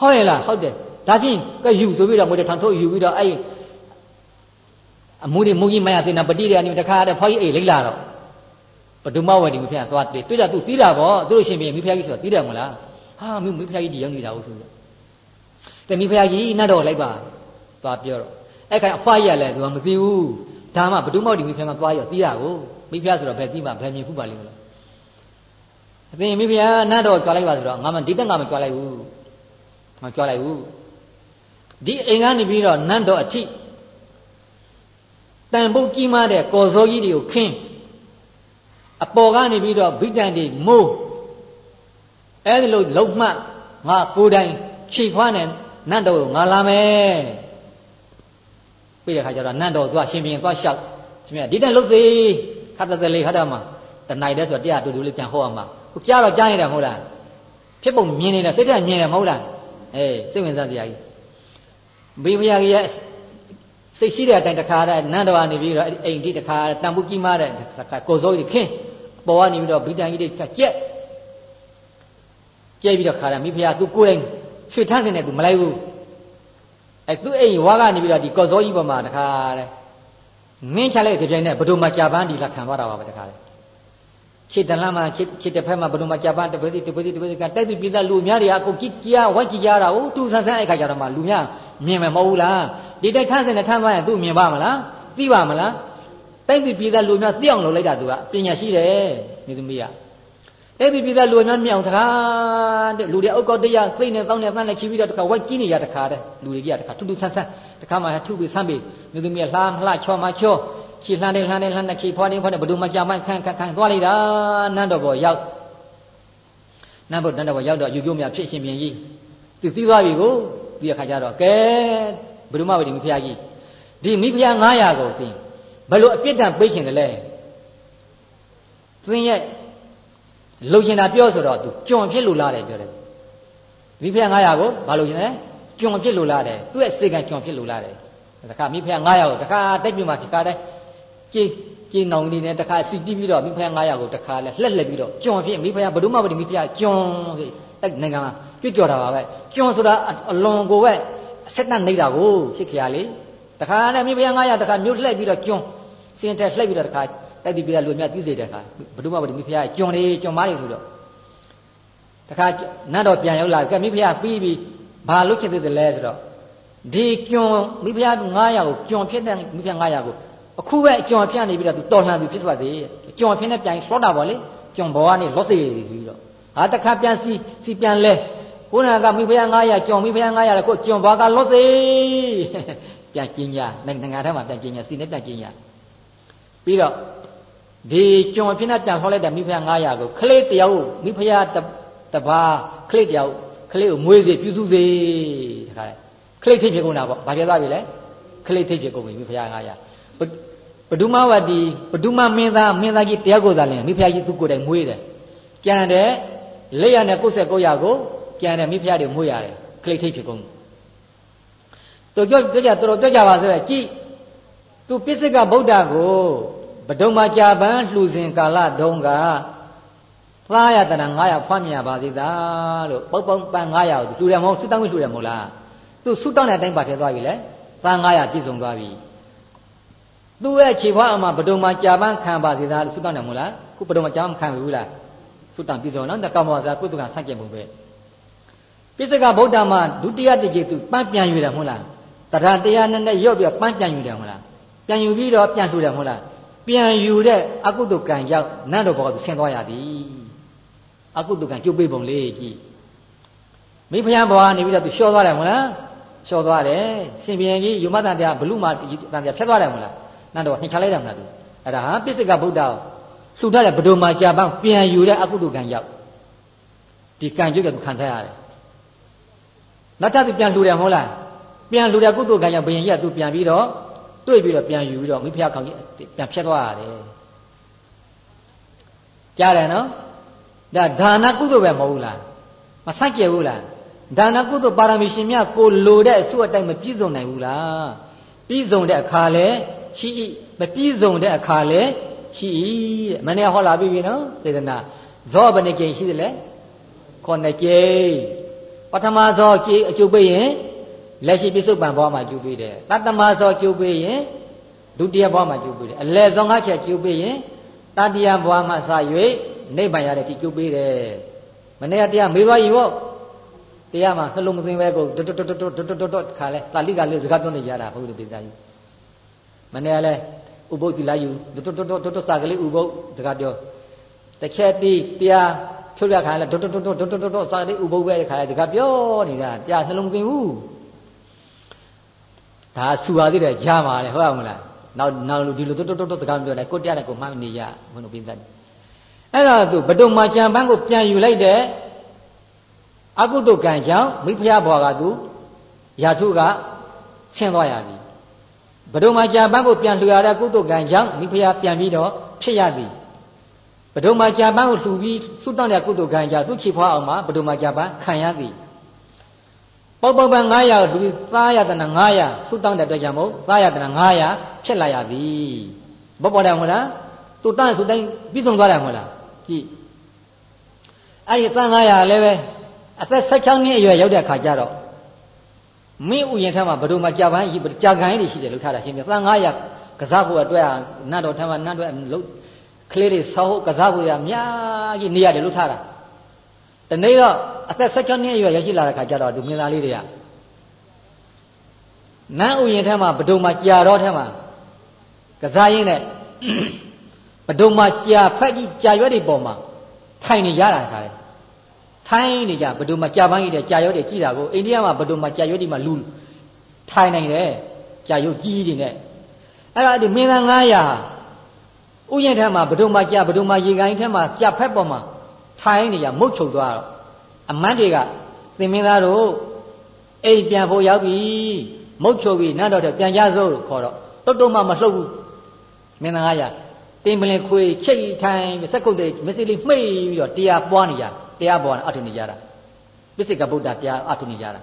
ဟုတ်ရဲ့လားဟုတ်တယ်ဒါဖြင့်ကယူဆိုပြီးတော့ငွေတထောင်ထုတ်ယူပြီးတော့အဲ့အမှုတွေမူကြီးမရသေနာပတိတွေကနေတခါတည်းဖွားကြီးအိတ်လိမ့်လာတော့ဘဒုမဝေဒီမိဖုရားသွားတွေ့တွေ့တာသူသိတာပေါ့သူတို့ရှင်ပြန်မိဖုရားကြီးဆိုတာသိတယ်မလားဟာမိမိဖုရားကြီးဒီရောက်နေတာဟုတ်ဆိုပြီး တဲ့မိဖုရားကြီးနတ်တော်လိုက်ပါသွားပြောတော့အဲ့ခါအဖွားကြီးကလည်းသူကမသိဘူးဒါမှဘဒုမဝေဒီမိဖုရားကသွားရောသိတာကိုမိဖုရားဆိုတော့ဘယ်သိမှဘယ်မြင်ဖူးပါလိမ့်မလားအသင်မိဖုရားနတ်တော်ကြွားလိုက်ပါဆိုတော့ငါမဒီတက်ငါမကြွားလိုက်ဘူးမကြွားလိုက်ဘူးဒီအိမ်ကနေပြီးတော့နတ်တော်အထိတန်ဖို့ကြီးမားတဲ့ကော်စောကြီးတွေကိုခင်းအပေါ်ကနေပြီးတော့ဗိတန်တွေမိုးအဲ့ဒီလိုလုံမှငါကိုယ်တိုင်ခြေဖွားနဲ့ နတ်တော်ကိုငါလာမယ်ပြီးတဲ့ခါကျတော့နတ်တော်သွားရှင်ပြန်သွားလျှောက်ရှင်ပြန်ဒီတန်လုတ်စေခတ်တဲ့လေခတ်တာမှာတနိုင်တဲ့ဆိုတော့တရားတူတူလေးပြန်ဟောရမှာခုကြားတော့ကြားရတယ်မဟုတ်လားဖြစ်ပုံမြင်နေတယ်စိတ်ထဲမြင်တယ်မဟုတ်လားအေးစိတ်ဝင်စားစရာကြီးဘေးဘုရားကြီးရဲ့စိတ်ရှိတဲ့အတိုင်းတခါတည်းနန္ဒဝါနေပြီးတော့အဲ့ဒီအိမ်တိတခါတန်ဖို့ကြီးမားတဲ့တခါကိုစိုးကြီးခင်းပေါ်ကနေပြီးတော့ဗီတန်ကြီးတွေကကြက်ကျဲပြီးတော့ခါရမိဖုရားသူကိုယ်တိုင် ရွှေထန်းစင်နဲ့သူမလိုက်ဘူးအဲသူအိမ်ဝါကနေပြီးတော့ဒီကော်စောကြီးပေါ်မှာတခါတဲ့မင်းချလိုက်တဲ့ကြိုင်နဲ့ဘဒုံမှာကြာပန်းဒီလာခံသွားတာပါပဲတခါလေခေတလမ်းမှာခေတဖက်မှာဘဒုံမှာကြာပန်းတပည့်စီတပည့်စီတပည့်စီကတိုက်သူပြည်သားလူများတွေအကုန်ကြည်ကြားဝက်ကြည်ကြတာဟုတ်သူဆန်းဆန်းအဲ့ခါကျတော့မှလူများမြင်မယ်မဟုတ်ဘူးလားဒီတိုက်ထန်းစင်နဲ့ထန်းသွားရင်သူမြင်ပါမလားသိပါမလားတိုက်သူပြည်သားလူများသိအောင်လုပ်လိုက်တာသူကပညာရှိတယ်နေသမီးက အဲ့ဒီပြည်သားလူများမြောင်တခါတဲ့လူတွေအုတ်ကောက်တရားသိနေတောင်းနေတန်းနေချီပြီးတော့တခါဝိုက်ကြီးနေရတခါတဲ့လူတွေကတခါထူးထူးဆန်းဆန်းတခါမှထုပြီးဆန်းပြီးလူသမီးကလှမ်းလှချောမှချောချီလှမ်းတယ်လှမ်းတယ်လှမ်းတယ်ချီဖွားတယ်ဖွားတယ်ဘဒုမကြမ်းခန့်ခန့်ခန့်သွားလိုက်တာနန်းတော်ဘောရောက်နန်းဘောနန်းတော်ဘောရောက်တော့ယူကျိုးမြဖြစ်ရှင်ပြန်ကြီးသူသိသွားပြီကိုဒီအခါကျတော့ကဲဘဒုမဝတိမိဖုရားကြီးဒီမိဖုရား900ကိုသိဘယ်လိုအပြစ်ဒဏ်ပေးခြင်းတလဲသင်ရဲ့ လှုပ်ရှင်တာပြောဆိုတော့သူကြွန်ဖြစ်လို့လားတယ်ပြောတယ်မိဖုရား900ကိုဘာလို့ရှင်လဲကြွန်ဖြစ်လို့လားတယ်သူ့ရဲ့စေကံကြွန်ဖြစ်လို့လားတယ်တခါမိဖုရား900ကိုတခါတက်ပြမှာဖြစ်ကားတယ်ကြေးကြေးနောင်နေနဲ့တခါစီတီးပြီးတော့မိဖုရား900ကိုတခါလဲလှက်လှက်ပြီးတော့ကြွန်ဖြစ်မိဖုရားဘယ်သူမှမတည်မိဖုရားကြွန်အဲ့နိုင်ငံမှာကြွကြော်တာပါပဲကြွန်ဆိုတာအလွန်ကိုပဲအဆက်နဲ့နေတာကိုဖြစ်ခရလေတခါနဲ့မိဖုရား900တခါမြို့လှက်ပြီးတော့ကြွန်စင်တက်လှက်ပြီးတော့တခါ တိုက်တိပြရလူမြတ်သိစေတဲ့အခါဘုဒ္ဓမဗုဒ္ဓမိဖုရားကြွန်နေကြွန်မားနေဆိုတော့တခါနတ်တော်ပြန်ရောက်လာကဲမိဖုရားပြီးပြီးဘာလို့ဖြစ်သေးတယ်လဲဆိုတော့ဒီကြွန်မိဖုရား900ကိုကြွန်ဖြစ်တဲ့မိဖုရား900ကိုအခုပဲကြွန်ပြနေပြီးတော့သူတော်လှန်သူဖြစ်သွားသေးကြွန်ဖြစ်နေပြန်လှောတာပေါ့လေကြွန်ဘောကနေလော့စေပြီးတော့ဟာတခါပြန်စီစီပြန်လဲကိုနာကမိဖုရား900ကြွန်မိဖုရား900ကိုကြွန်ဘောကလော့စေပြန်ကျင်းညာနိုင်ငံထဲမှာပြန်ကျင်းညာစီနဲ့ပြန်ကျင်းညာပြီးတော့ ဒီကြုံအဖြစ်နဲ့ပြန်ခေါ်လိုက်တဲ့မိဖုရား900ကိုခလေးတယောက်မိဖုရားတပါးခလေးတယောက်ခလေးကိုမွေးစေပြုစုစေတခါလေခလေးထိပ်ဖြစ်ကုန်တာပေါ့ဘာဖြစ်သွားပြီလဲခလေးထိပ်ဖြစ်ကုန်ပြီမိဖုရား900ဘဒုမဝတီဘဒုမမင်းသားမင်းသားကြီးတယောက်ကိုသာလင်မိဖုရားကြီးသူကိုယ်တိုင်မွေးတယ်ကြံတယ်လက်ရနဲ့ကိုယ်ဆက်ကိုရကိုကြံတယ်မိဖုရားတွေမွေးရတယ်ခလေးထိပ်ဖြစ်ကုန်တော်ကြောကြကြတော်တော်ကြကြပါဆိုရကြည်သူပိစိကဗုဒ္ဓကို ပဒုံမကြာပန်းလှူစဉ်ကာလတုန်းကသားရတနာ900ဖွားမြင်ရပါသေးတာလို့ပုတ်ပုတ်ပန်း900ကိုလှူတယ်မဟုတ်ဆုတောင်းဝင်လှူတယ်မဟုတ်လားသူဆုတောင်းတဲ့အတိုင်းပါဖြစ်သွားပြီလေသား900ပြည့်စုံသွားပြီသူ့ရဲ့ခြေဖွားအမပဒုံမကြာပန်းခံပါသေးတာလို့ဆုတောင်းတယ်မဟုတ်လားခုပဒုံမကြာမခံဘူးလားဆုတောင်းပြည့်စုံနော်တက္ကမောဇာကုသကဆန့်ကျင်မှုပဲပိစကဗုဒ္ဓမှာဒုတိယတကြိမ်သူပန်းပြန်ယူတယ်မဟုတ်လားတရားတရားနဲ့နဲ့ရော့ပြီးပန်းပြန်ယူတယ်မဟုတ်လားပြန်ယူပြီးတော့ပြန်လှူတယ်မဟုတ်လား ပြန်ယူတဲ့အကုသိုလ်ကံရောက်နတ်တော်ဘောကသူဆင်းသွားရသည်အကုသိုလ်ကံကျုပ်ပေးပုံလေးကြည့်မိဖုရားဘွားနေပြီးတော့သူလျှော့သွားတယ်မဟုတ်လားလျှော့သွားတယ်ရှင်ပြန်ကြီးယူမတန်တရားဘလူမတန်တရားဖြတ်သွားတယ်မဟုတ်လားနတ်တော်နှိမ်ချလိုက်တယ်မလားသူအဲ့ဒါဟာပိစိကဗုဒ္ဓလှူထားတဲ့ဘဒုံမှာကြာပန်းပြန်ယူတဲ့အကုသိုလ်ကံရောက်ဒီကံကျုပ်ကသူခံထားရတယ်နောက်ထပ်သူပြန်လှူတယ်မဟုတ်လားပြန်လှူတဲ့ကုသိုလ်ကံရောက်ဘယင်ကြီးကသူပြန်ပြီးတော့ တွေ့ပြီးတော့ပြန်ယူပြီးတော့မိဖုရားခေါင်းကြီးပြန်ဖြတ်သွားရတယ်ကြားတယ်နော်ဒါဒါနကုသိုလ်ပဲမဟုတ်ဘူးလားမဆန့်ကျင်ဘူးလားဒါနကုသိုလ်ပါရမီရှင်မြတ်ကိုလိုတဲ့အစွတ်အတိုင်းမပြည့်စုံနိုင်ဘူးလားပြည့်စုံတဲ့အခါလဲရှိ၏မပြည့်စုံတဲ့အခါလဲရှိ၏တဲ့မနေ့ဟောလာပြီနော်သေဒနာဇောဘယ်နှကြိမ်ရှိသလဲခုနှစ်ကြိမ်ပထမဇောကြိမ်အကျုပ်ပိရင် လက်ရှိပြစ္ဆုတ်ပံဘဝမှာကျူပေးတယ်တတ္တမဇောကျူပေးရင်ဒုတိယဘဝမှာကျူပေးတယ်အလယ်ဆုံးငါချက်ကျူပေးရင်တတိယဘဝမှာစ၍နိဗ္ဗာန်ရတဲ့အထိကျူပေးတယ်မနေ့ကတရားမေးပါရီပေါ့တရားမှာနှလုံးမသွင်းပဲကိုတွတ်တွတ်တွတ်တွတ်တွတ်တွတ်ခါလဲတာလိကလေးစကားပြောနေကြတာဘုရားပိဿာကြီးမနေ့ကလည်းဥပုပ်တိလာယူတွတ်တွတ်တွတ်တွတ်စာကလေးဥပုပ်စကားပြောတစ်ချက်တိတရားဖြုတ်ရခါလဲတွတ်တွတ်တွတ်တွတ်တွတ်တွတ်စာလေးဥပုပ်ပဲခါလဲစကားပြောနေတာတရားနှလုံးမသွင်းဘူး ဒါဆူပါသေးတယ်ကြားပါလေဟုတ်အောင်မလားနောက်နောက်လူဒီလိုတွတ်တွတ်တွတ်စကားပြောတယ်ကိုတရားနဲ့ကိုမှန်းနေရဘုန်းတော်ပြသတယ်အဲ့တော့သူဘဒုံမာကြံပန်းကိုပြန်ယူလိုက်တဲ့အကုတုကံကြောင့်မိဖုရားဘွားကသူရာထုကဆင်းသွားရသည်ဘဒုံမာကြံပန်းကိုပြန်လှူရတဲ့ကုတုကံကြောင့်မိဖုရားပြန်ပြီးတော့ဖြစ်ရသည်ဘဒုံမာကြံပန်းကိုလှူပြီးသုတောင်းတဲ့ကုတုကံကြောင့်သူချီဖွားအောင်မှာဘဒုံမာကြံပန်းခံရသည် ပုပ္ပပံ900လူသားယတနာ900သုတောင်းတဲ့အတွက်ကြောင့်မို့သားယတနာ900ဖြစ်လာရသည်ဘောပေါ်တယ်မဟုတ်လားသူတန်းသုတိုင်းပြီးဆုံးသွားတယ်မဟုတ်လားကြည့်အဲ့ဒီသား900လည်းပဲအသက်16နှစ်အရွယ်ရောက်တဲ့ခါကျတော့မင်းဥယျာဉ်ထက်မှာဘယ်လိုမှကြာပန်းကြာကန်ကြီးရှိတယ်လို့ထားတာရှင်းပြသံ900ကစားဖို့အတွက်နတ်တော်ထက်မှာနတ်တော်လို့ကလေးတွေဆောက်ကစားဖို့ရအများကြီးနေရတယ်လို့ထားတာ တနေ့တော့အသက်16နှစ်အရွယ်ရောက်ရှိလာတဲ့ခါကျတော့သူမင်းသားလေးတွေကနန်းဥယျာဉ်ထက်မှာဘယ်လိုမှကြာတော့ထက်မှာကစားရင်းနဲ့ဘဒုံမှာကြာဖက်ကြီးကြာရွက်တွေပေါ်မှာထိုင်နေရတာခါလေထိုင်နေကြဘဒုံမှာကြာပန်းကြီးတဲ့ကြာရွက်တွေကြည့်တာကိုအိန္ဒိယမှာဘဒုံမှာကြာရွက်တွေမှာလူထိုင်နိုင်တယ်ကြာရွက်ကြီးတွေနဲ့အဲ့ဒါဒီမင်းသား900ဥယျာဉ်ထဲမှာဘဒုံမှာကြာဘဒုံမှာရေကိုင်းထဲမှာကြာဖက်ပေါ်မှာ ထိုင်နေကြမုတ်ချုပ်သွားတော့အမတ်တွေကသင်မင်းသားတို့အိမ်ပြန်ဖို့ရောက်ပြီမုတ်ချုပ်ပြီနတ်တော်တဲ့ပြန်ကြစို့လို့ခေါ်တော့တုတ်တုံမှမလှုပ်ဘူးမင်းသား900တင်ပလင်ခွေချိတ်ထိုင်စက်ကုတ်တဲ့မစိလေးမှိတ်ပြီးတော့တရားပွားနေကြတရားပွားနေအထုနေကြတာပစ္စေကဗုဒ္ဓတရားအထုနေကြတာ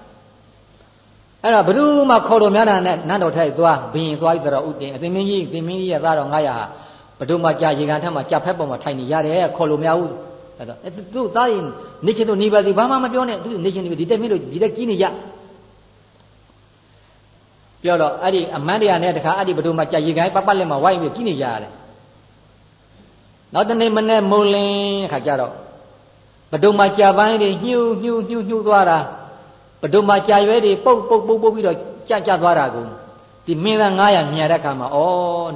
အဲ့တော့ဘ누구မှခေါ်တော်များတာနဲ့နတ်တော်ထိုက်သွားဘရင်သွားပြီးတော့ဥတင်အသင်မင်းကြီးအသင်မင်းကြီးရဲ့သားတော်900ဟာဘ누구မှကြာရေကန်ထက်မှကြာဖက်ပေါ်မှာထိုင်နေရတယ်ခေါ်လို့မရဘူး အဲ့တော့သူ့သားရင်နေချင်သူနေပါစီဘာမှမပြောနဲ့သူနေချင်ဒီတက်မင်းတို့ဒီတက်ကြီးနေကြပြောတော့အဲ့ဒီအမန်းတရားနဲ့တခါအဲ့ဒီဘ누구မှကြာရေကန်ပပလက်မှာဝိုင်းပြီးကြီးနေကြရတယ်နောက်တနေ့မနေ့မုံလင်းခါကြတော့ဘဒုံမှာကြာပန်းတွေညှို့ညှို့ညှို့ညှို့သွားတာဘဒုံမှာကြာရွဲတွေပုတ်ပုတ်ပုတ်ပုတ်ပြီးတော့ကြာကြာသွားတာကိုဒီမင်းသား900မြင်တဲ့အခါမှာဩ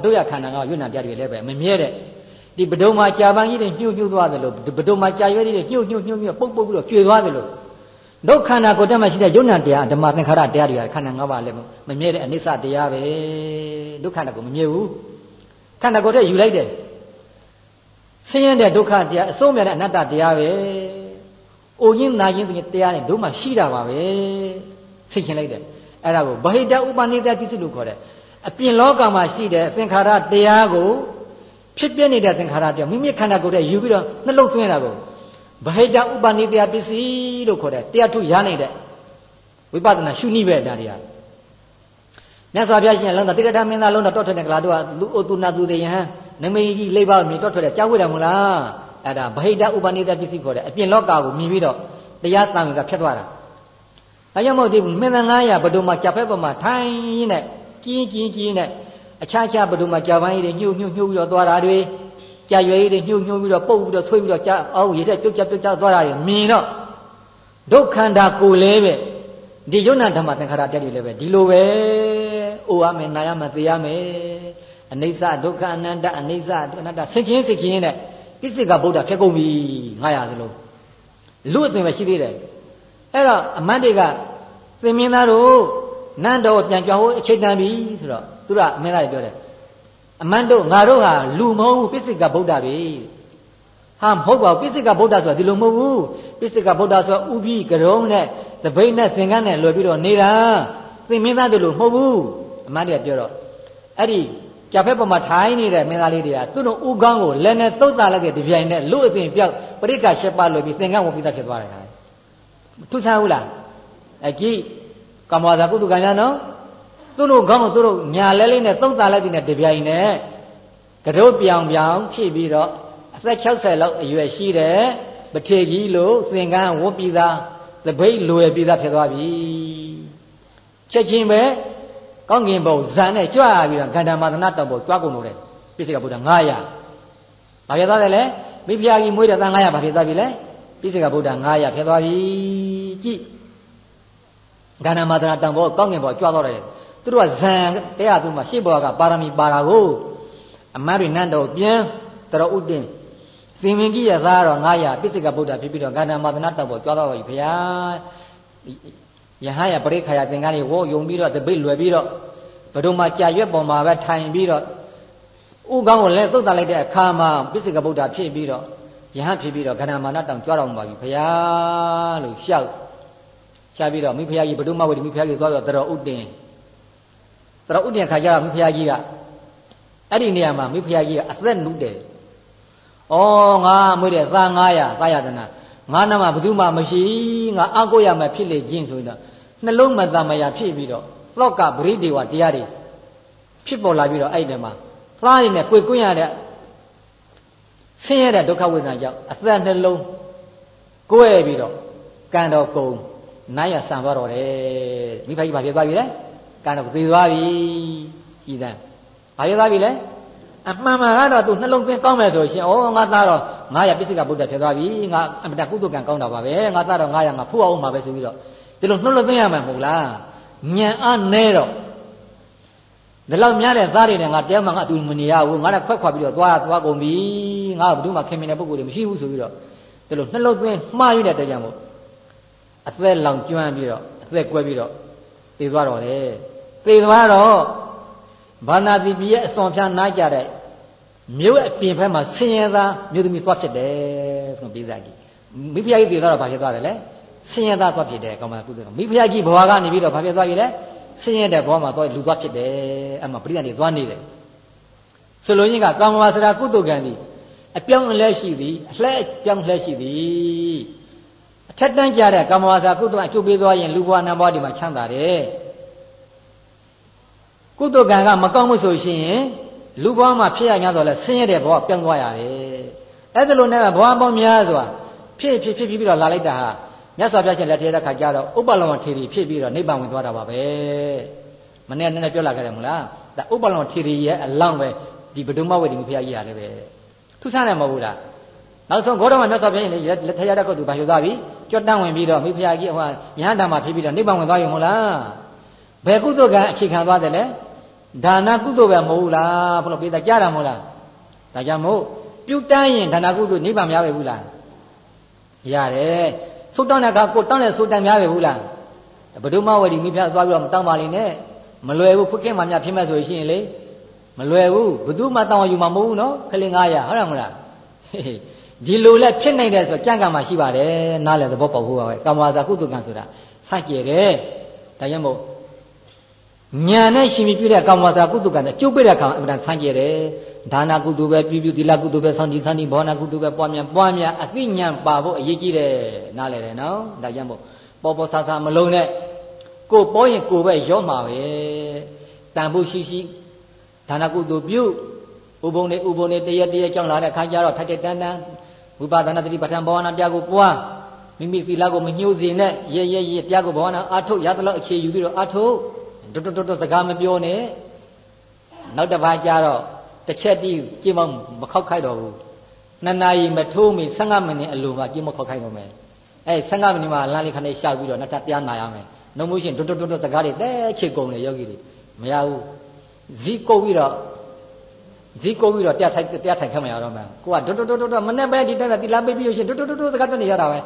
တို့ရခန္ဓာကရွတ်နာပြတွေလည်းပဲမမြဲတဲ့ ဒီဘဒုံမှာကြာပန်းကြီးတွေညှို့ညှို့သွားတယ်လို့ဘဒုံမှာကြာရွဲတွေညှို့ညှို့ညှို့ညှို့ပုတ်ပုတ်ပြီးတော့ကျွေသွားတယ်လို့ဒုက္ခန္ဓာကိုယ်တက်မှရှိတဲ့ယုံနာတရားဓမ္မသင်္ခါရတရားတွေကခန္ဓာ၅ပါးလည်းမမြဲတဲ့အနိစ္စတရားပဲဒုက္ခန္ဓာကိုမမြဲဘူးခန္ဓာကိုယ်တည်းယူလိုက်တယ်ဆင်းရဲတဲ့ဒုက္ခတရားအဆုံးမြတ်တဲ့အနတ္တတရားပဲ။အိုရင်းနာရင်းတရားနဲ့တို့မှရှိတာပါပဲ။သိချင်လိုက်တယ်။အဲ့ဒါကိုဗဟိတဥပနိဒတိစိလို့ခေါ်တယ်။အပြင်လောကမှာရှိတဲ့သင်္ခါရတရားကို ဖြစ်ပြနေတဲ့သင်္ခါရတရားမိမိခန္ဓာကိုယ်နဲ့ယူပြီးတော့နှလုံးသွင်းတာကိုဗဟိတဥပနိဒယပစ္စည်းလို့ခေါ်တယ်။တရားထုရနိုင်တဲ့ဝိပဿနာရှုနည်းပဲဒါတွေကမြတ်စွာဘုရားရှင်လုံးတော်တိရထမင်းသားလုံးတော်တောထွက်တဲ့ကလာတို့ကလူအိုသူနာသူတွေယဟန်နမိတ်ကြီးလေးပါးမြင်တော့ထွက်တယ်ကြားဝဲတယ်မလားအဲ့ဒါဗဟိတဥပနိဒပစ္စည်းခေါ်တယ်အပြင်လောကကိုမြင်ပြီးတော့တရားတန်ကဖြတ်သွားတာအဲကြောင့်မဟုတ်သေးဘူးမင်းသား900ဘဒုံမှာကြာဖက်ပေါ်မှာထိုင်နဲ့ကျင်းကျင်းကျင်းနဲ့ အခြားခြားဘဒုံမှာကြာပန်းကြီးတွေညှို့ညှို့ညှို့ပြီးတော့သွားတာတွေကြာရွယ်ကြီးတွေညှို့ညှို့ပြီးတော့ပုတ်ပြီးတော့ဆွေးပြီးတော့ကြာအောင်ရေထက်ပြုတ်ကြပြုတ်ကြသွားတာတွေမြင်တော့ဒုက္ခန္တာကိုလဲပဲဒီယုံနာဓမ္မသင်္ခါရတက်တွေလည်းပဲဒီလိုပဲအိုရမယ်နာရမယ်သိရမယ်အနိစ္စဒုက္ခအနန္တအနိစ္စအနတ္တစိတ်ချင်းစိတ်ချင်းနဲ့ပိစိကဗုဒ္ဓဖြစ်ကုန်ပြီ900သလုံးလူအသင်ပဲရှိသေးတယ်အဲ့တော့အမတ်တွေကသင်မင်းသားတို့နန်းတော်ပြန်ကြောက်အချိန်တန်ပြီဆိုတော့ သူကအမင်းသားတွေပြောတယ်အမတ်တို့ငါတို့ဟာလူမဟုတ်ဘူးပိစိကဗုဒ္ဓပဲဟာမဟုတ်ပါဘူးပိစိကဗုဒ္ဓဆိုတာဒီလိုမဟုတ်ဘူးပိစိကဗုဒ္ဓဆိုတာဥပိကရုံးနဲ့သပိတ်နဲ့သင်္ကန်းနဲ့လွယ်ပြီးတော့နေတာသင်မင်းသားတို့လိုမဟုတ်ဘူးအမတ်တွေကပြောတော့အဲ့ဒီကြာဖက်ပေါ်မှာထိုင်နေတဲ့မင်းသားလေးတွေကသူ့တို့ဥကောင်းကိုလည်းနဲ့သုတ်တာလိုက်တဲ့ဒီပြိုင်နဲ့လူအသိပြောက်ပရိက္ခရှက်ပါလို့ပြီးသင်္ကန်းဝင်ပြီးသားဖြစ်သွားတယ်ခါထူးဆန်းဘူးလားအကြည့်ကမ္မဝါစာကုသကံများနော် သူတို့ကောင်းကိုသူတို့ညာလဲလေးနဲ့သုတ်တာလိုက်တဲ့ဒီပြိုင်နဲ့ကရုပ်ပြောင်ပြောင်ဖြစ်ပြီးတော့အသက်60လောက်အရွယ်ရှိတဲ့ပထေကြီးလို့သင်္ကန်းဝတ်ပြီးသားသပိတ်လွယ်ပြီးသားဖြစ်သွားပြီချက်ချင်းပဲကောင်းကင်ဘုံဇန်နဲ့ကြွပြီးတော့ကန္တမာသနာတောက်ပေါ်ကြွားကုန်လို့တဲ့ပိစိကဗုဒ္ဓ900ဘာဖြစ်သွားတယ်လဲမိဖုရားကြီးမွေးတဲ့သား900ဘာဖြစ်သွားပြီလဲပိစိကဗုဒ္ဓ900ဖြစ်သွားပြီကြည့်ကန္တမာသနာတောက်ပေါ်ကောင်းကင်ဘောကြွားသွားတယ် သူတို့ကဇန်တရားသူမှရှေ့ဘောကပါရမီပါတာကိုအမတ်တွေနန်းတော်ပြန်တော်ဥတ္တင်သင်္မင်ကြီးရဲ့သားတော်900ပိစိကဗုဒ္ဓဖြစ်ပြီးတော့ကန္တမာသနာတောက်ပေါ်ကြွားသွားပါပြီဘုရားယဟယပရိခါယသင်္ကန်းလေးဝေါ်ယုံပြီးတော့တပိတ်လွယ်ပြီးတော့ဘဒုံမှာကြာရွက်ပေါ်မှာပဲထိုင်ပြီးတော့ဥကောင်းကိုလည်းသုတ်တလိုက်တဲ့အခါမှာပိစိကဗုဒ္ဓဖြစ်ပြီးတော့ယဟဖြစ်ပြီးတော့ခန္ဓာမာနတောင်ကြွတော်မှာပြီဘုရားလို့ရှောက်ရှားပြီးတော့မိဖုရားကြီးဘဒုမဝေဒီမိဖုရားကြီးသွားတော့တတော်ဥတင် တတော်ဥတင်ခါကျတော့မိဖုရားကြီးကအဲ့ဒီနေရာမှာမိဖုရားကြီးကအသက်နုတယ်ဩငါမွေးတဲ့သား900သာယတနာငါနာမှာဘယ်သူမှမရှိငါအကိုရမယ်ဖြစ်လေခြင်းဆိုတော့နှလုံးမတမယာဖြစ်ပြီးတော့သောကပရိဒေဝတရားတွေဖြစ်ပေါ်လာပြီးတော့အဲ့ဒီမှာသားရည်နဲ့ကိုယ်ကွင်းရတဲ့ဆင်းရဲတဲ့ဒုက္ခဝေဒနာကြောင့်အသက်နှလုံးကိုယ်ပြီးတော့ကံတော်ကုံနားရဆံသွားတော့တယ်မိဖကြီးဘာဖြစ်သွားပြီလဲ ကံတော်သေသွားပြီကြည်တန်းဘာဖြစ်သွားပြီလဲအမှန်မှန်ကတော့သူနှလုံးသွင်းကောင်းမယ်ဆိုရှင်ဩငါသားတော့900ပစ္စည်းကဗုဒ္ဓဖြစ်သွားပြီငါအမတကုသကံကောင်းတာပါပဲငါသားတော့900ငါဖူးအောင်မှာပဲဆိုပြီးတော့ဒီလိုနှလုံးသွင်းရမှာမဟုတ်လားညံအားနဲတော့ဒီလောက်များတဲ့သားတွေနဲ့ငါတရားမှငါအတူမနေရဘူးငါတော့ခွက်ခွာပြီးတော့သွားသွားကုန်ပြီငါဘယ်သူမှခင်မင်တဲ့ပုဂ္ဂိုလ်တွေမရှိဘူးဆိုပြီးတော့ဒီလိုနှလုံးသွင်းမှားရတဲ့တရားမို့အသက်လောင်ကျွမ်းပြီးတော့အသက်ကွဲပြီးတော့သေသွားတော့လေ သေသွားတော့ဘာနာတိပြည့်ရဲ့အစွန်ဖြားနားကြတဲ့မြို့အပြင်ဘက်မှာဆင်းရဲသားမြို့သမီးသွားဖြစ်တယ်ဆိုပြီးသားကြီးမိဖုရားကြီးသေသွားတော့ဘာဖြစ်သွားတယ်လဲဆင်းရဲသားသွားဖြစ်တယ်ကောင်းပါကုသမိဖုရားကြီးဘဝကနေပြီးတော့ဘာဖြစ်သွားပြီလဲဆင်းရဲတဲ့ဘဝမှာသွားလူသွားဖြစ်တယ်အဲ့မှာပရိသတ်တွေသွားနေတယ်ဆိုလိုရင်းကကာမဝါစရာကုသကံဒီအပြောင်းအလဲရှိသည်အလှဲ့ပြောင်းလဲရှိသည်အထက်တန်းကြတဲ့ကာမဝါစာကုသအကျုပ်ပေးသွားရင်လူဘဝနတ်ဘဝဒီမှာချမ်းသာတယ် ကုသကံကမကောင်းမှုဆိုရှင်လူဘဝမှာဖြစ်ရများတော့လဲဆင်းရဲတဲ့ဘဝပြောင်းသွားရတယ်အဲ့ဒါလိုနဲ့ဘဝပေါင်းများစွာဖြစ်ဖြစ်ဖြစ်ပြီးတော့လာလိုက်တာဟာမြတ်စွာဘုရားရှင်လက်ထက်တဲ့ခါကျတော့ဥပ္ပလောင်ထေရီဖြစ်ပြီးတော့နိဗ္ဗာန်ဝင်သွားတာပါပဲမနေ့ကနည်းနည်းပြောလာခဲ့တယ်မလားဒါဥပ္ပလောင်ထေရီရဲ့အလောင်းပဲဒီဗဒုမဝေဒီမဖရာကြီးရတယ်ပဲထူးဆန်းတယ်မဟုတ်ဘူးလားနောက်ဆုံးဂေါတမမြတ်စွာဘုရားရှင်လက်ထက်ရတဲ့ကုတ်သူဘာဖြစ်သွားပြီကြွတန်းဝင်ပြီးတော့မိဖုရားကြီးဟိုယဟန္တာမှာဖြစ်ပြီးတော့နိဗ္ဗာန်ဝင်သွားရုံမဟုတ်လားဘယ်ကုသိုလ်ကံအခြေခံသွားတယ်လဲ ဒါနကုသိုလ်ပဲမဟုတ်ဘူးလားဘုလို့ပြေးတာကြားတာမဟုတ်လားဒါကြောင့်မို့ပြုတန်းရင်ဒါနကုသိုလ်နိဗ္ဗာန်မရပဲဘူးလားရတယ်သုတ်တောင်းတဲ့အခါကိုတောင်းတဲ့သုတ်တန်များပဲဘူးလားဘဒုမဝရီမိဖုရားသွားပြီးတော့မတောင်းပါလိမ့်နဲ့မလွယ်ဘူးခွက်ခင်မှများဖြစ်မဲ့ဆိုရှင်လေမလွယ်ဘူးဘသူမှတောင်းယူမှာမဟုတ်ဘူးနော်ခလင်900ဟုတ်တယ်မလားဒီလိုလဲဖြစ်နိုင်တယ်ဆိုကြံ့ကံမှာရှိပါတယ်နားလဲသဘောပေါက်ဖို့ပါပဲကာမဝါစာကုသကံဆိုတာစကြယ်တယ်ဒါကြောင့်မို့ ညာနဲ့ရှင်ပြပြတဲ့ကာမဝါစာကုသကံနဲ့ကျုပ်ပြတဲ့ခါအမှန်တန်စကြယ်တယ်ဒါနာကုသပဲပြုပြုသီလကုသပဲသံဒီသံဒီဘောနာကုသပဲပွားများပွားများအသိဉာဏ်ပါဖို့အရေးကြီးတယ်နားလဲတယ်နော်ဒါကြောင့်မို့ပေါ်ပေါ်ဆာဆာမလုံးနဲ့ကိုပေါ်ရင်ကိုပဲရောမှာပဲတန်ဖို့ရှိရှိဒါနာကုသပြုဥပုံနေဥပုံနေတရတရကြောင်းလာတဲ့ခါကျတော့ထိုက်တဲ့တန်းတန်းဝိပဿနာတတိပဋ္ဌာန်ဘာဝနာတရားကိုပွားမိမိသီလကိုမညှိုးစေနဲ့ရဲရဲရဲတရားကိုဘာဝနာအာထုတ်ရသလောက်အခြေယူပြီးတော့အာထုတ် တွတ်တွတ်တွတ်စကားမပြောနဲ့နောက်တစ်ပါးကျတော့တစ်ချက်တည်းကြင်မမခောက်ခိုက်တော့ဘူးနှစ်နာရီမထိုးမီ15မိနစ်အလိုမှကြင်မခောက်ခိုက်တော့မယ်အဲ15မိနစ်မှလမ်းလေးခနဲ့ရှောက်ပြီးတော့နောက်ထပ်တရားနာရမယ်နှုတ်မို့ရှင်တွတ်တွတ်တွတ်စကားတွေတဲချစ်ကုန်လေယောဂီတွေမရဘူးဇီးကုတ်ပြီးတော့ဇီးကုတ်ပြီးတော့တရားထိုင်တရားထိုင်ခတ်မရတော့မှကိုကတွတ်တွတ်တွတ်တွတ်မနဲ့ပဲဒီတိုင်းသီလပေးပြီးရှင်တွတ်တွတ်တွတ်စကားတက်နေရတာပဲ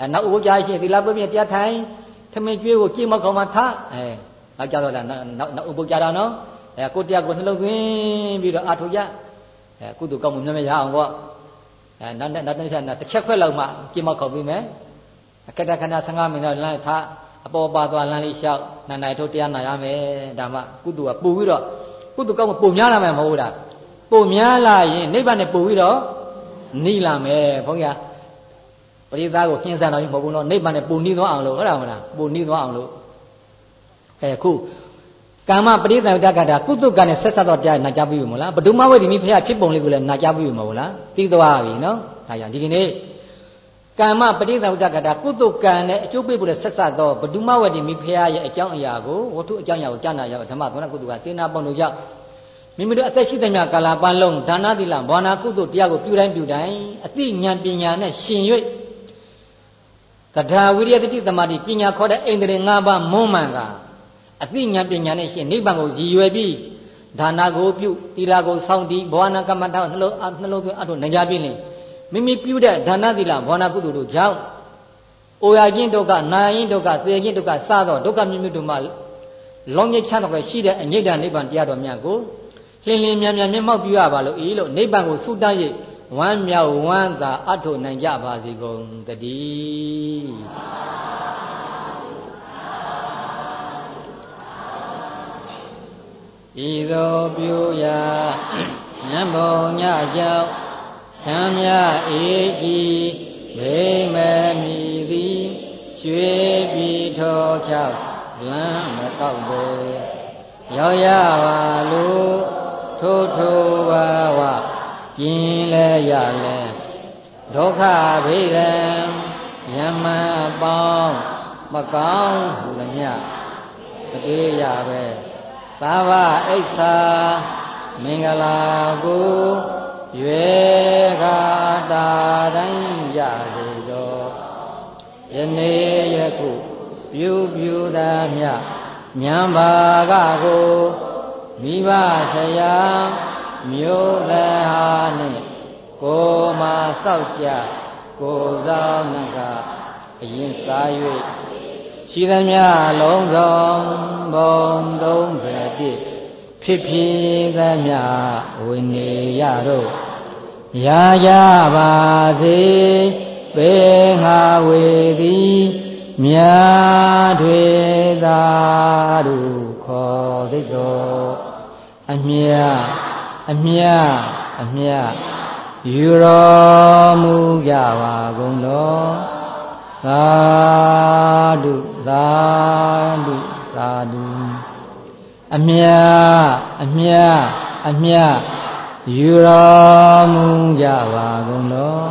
အဲနောက်ဥပ္ပကြားရှင်သီလပေးပြီးတရားထိုင်ထမင်းကျွေးကိုကြိမခေါ်မှထအဲ နောက်ကြတော့လားနောက်နောက်ဥပ္ပကြားတာနော်အဲကိုတရားကိုနှလုံးသွင်းပြီးတော့အာထုကြအဲကုသိုလ်ကောင်းမှုမြတ်မြတ်ရအောင်ပေါ့အဲနောက်နောက်တစ်ချက်တစ်ချက်ခွက်လောက်မှကြိမခေါ်ပြီးမယ်အခက်တခဏ15မိနစ်လမ်းထားအပေါ်ပါသွားလမ်းလေးလျှောက်နာနိုင်ထုတ်တရားနာရမယ်ဒါမှကုသိုလ်ကပို့ပြီးတော့ကုသိုလ်ကောင်းမှုပုံများလာမယ်မဟုတ်လားပိုများလာရင်နိဗ္ဗာန်နဲ့ပို့ပြီးတော့နိလာမယ်ဘုန်းကြီးပရိသတ်ကိုနှင်းဆန်တော်ကြီးမဟုတ်ဘူးနော်နိဗ္ဗာန်နဲ့ပို့နှီးသွားအောင်လို့ဟုတ်တယ်မလားပို့နှီးသွားအောင်လို့ အဲခုကာမပရိသတ်တက္ကတာကုသကနဲ့ဆက်ဆက်တော့ကြားနာကြပြီမို့လားဘဒုမဝေဒီနိဖះဖြစ်ပုံလေးကိုလည်းနာကြပြီမို့လားသိသွားပြီနော်ဒါကြောင့်ဒီကနေ့ကာမပရိသတ်တက္ကတာကုသကံနဲ့အကျိုးပေးဖို့လည်းဆက်ဆက်တော့ဘဒုမဝေဒီမိဖះရဲ့အကြောင်းအရာကိုဝတ္ထုအကြောင်းအရာကိုကြားနာရဓမ္မသောနာကုသကစေနာပုံတို့ကြောင့်မိမိတို့အသက်ရှိသမျှကာလပတ်လုံးဒါနသီလဘောနာကုသိုလ်တရားကိုပြုတိုင်းပြုတိုင်းအသိဉာဏ်ပညာနဲ့ရှင်၍တထာဝိရိယတတိသမารိပညာခေါ်တဲ့အိန္ဒြေ၅ပါးမွန်းမှန်က အသိဉာဏ်ပညာနဲ့ရှင်နိဗ္ဗာန်ကိုရည်ရွယ်ပြီးဒါနာကိုပြုသီလကိုစောင့်တည်ဘောနာကမ္မထာနှလုံးနှလုံးသွင်းအထုနိုင်ကြပြီလေမိမိပြုတဲ့ဒါနသီလဘောနာကုသိုလ်တို့ကြောင့်အိုရခြင်းဒုက္ခနာရင်ဒုက္ခသေခြင်းဒုက္ခစသောဒုက္ခမြင့်မြတ်တို့မှာလောင်မြချမ်းတော့ရှိတဲ့အငိဋ္ဌနိဗ္ဗာန်တရားတော်များကိုလင်းလင်းမြန်မြန်မျက်မှောက်ပြုရပါလို့ဤလို့နိဗ္ဗာန်ကိုဆုတတ်၍ဝမ်းမြောက်ဝမ်းသာအထုနိုင်ကြပါစေကုန်တည်း ဤသို့ပြုရာညံပုံညကြောင့်သံမြအေဤဘေမမီသည်ရွှေပြည်ထောချောက်လမ်းမကောက်ပေရောက်ရပါလို့ထိုးထိုးဘာဝကျင်လဲရလဲဒုက္ခဘိရံယမန်အပေါင်းမကောင်းဟူသည်မြမတွေ့ရပဲ သာဝအိဋ္ဌာမင်္ဂလာကိုရွယ်ခါတာတိုင်းရစေသောယနေ့ယခုပြုပြုသာမြမြံပါကကိုမိဘဆရာမျိုးသားဟာနှင့်ကိုမာစောက်ကြကိုဆောင်နကအရင်စား၍ ရှိသမျှလုံးစုံဘုံ30ပြည့်ဖြစ်ဖြစ်သမျှဝိနေရတို့ရာကြပါစေပေငါဝေသည်မြာထွေသာတို့ခေါ်သိတော်အမြအမြအမြယူတော်မူကြပါကုန်တော် သာဓုသာဓုသာဓုအမြအမြအမြယူတော်မူကြပါကုန်တော်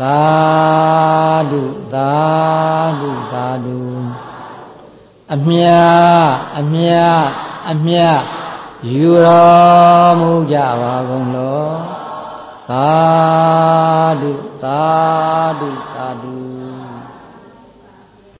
သာဓုသာဓုသာဓုအမြအမြအမြယူတော်မူကြပါကုန်တော်သာဓုသာဓုသာဓု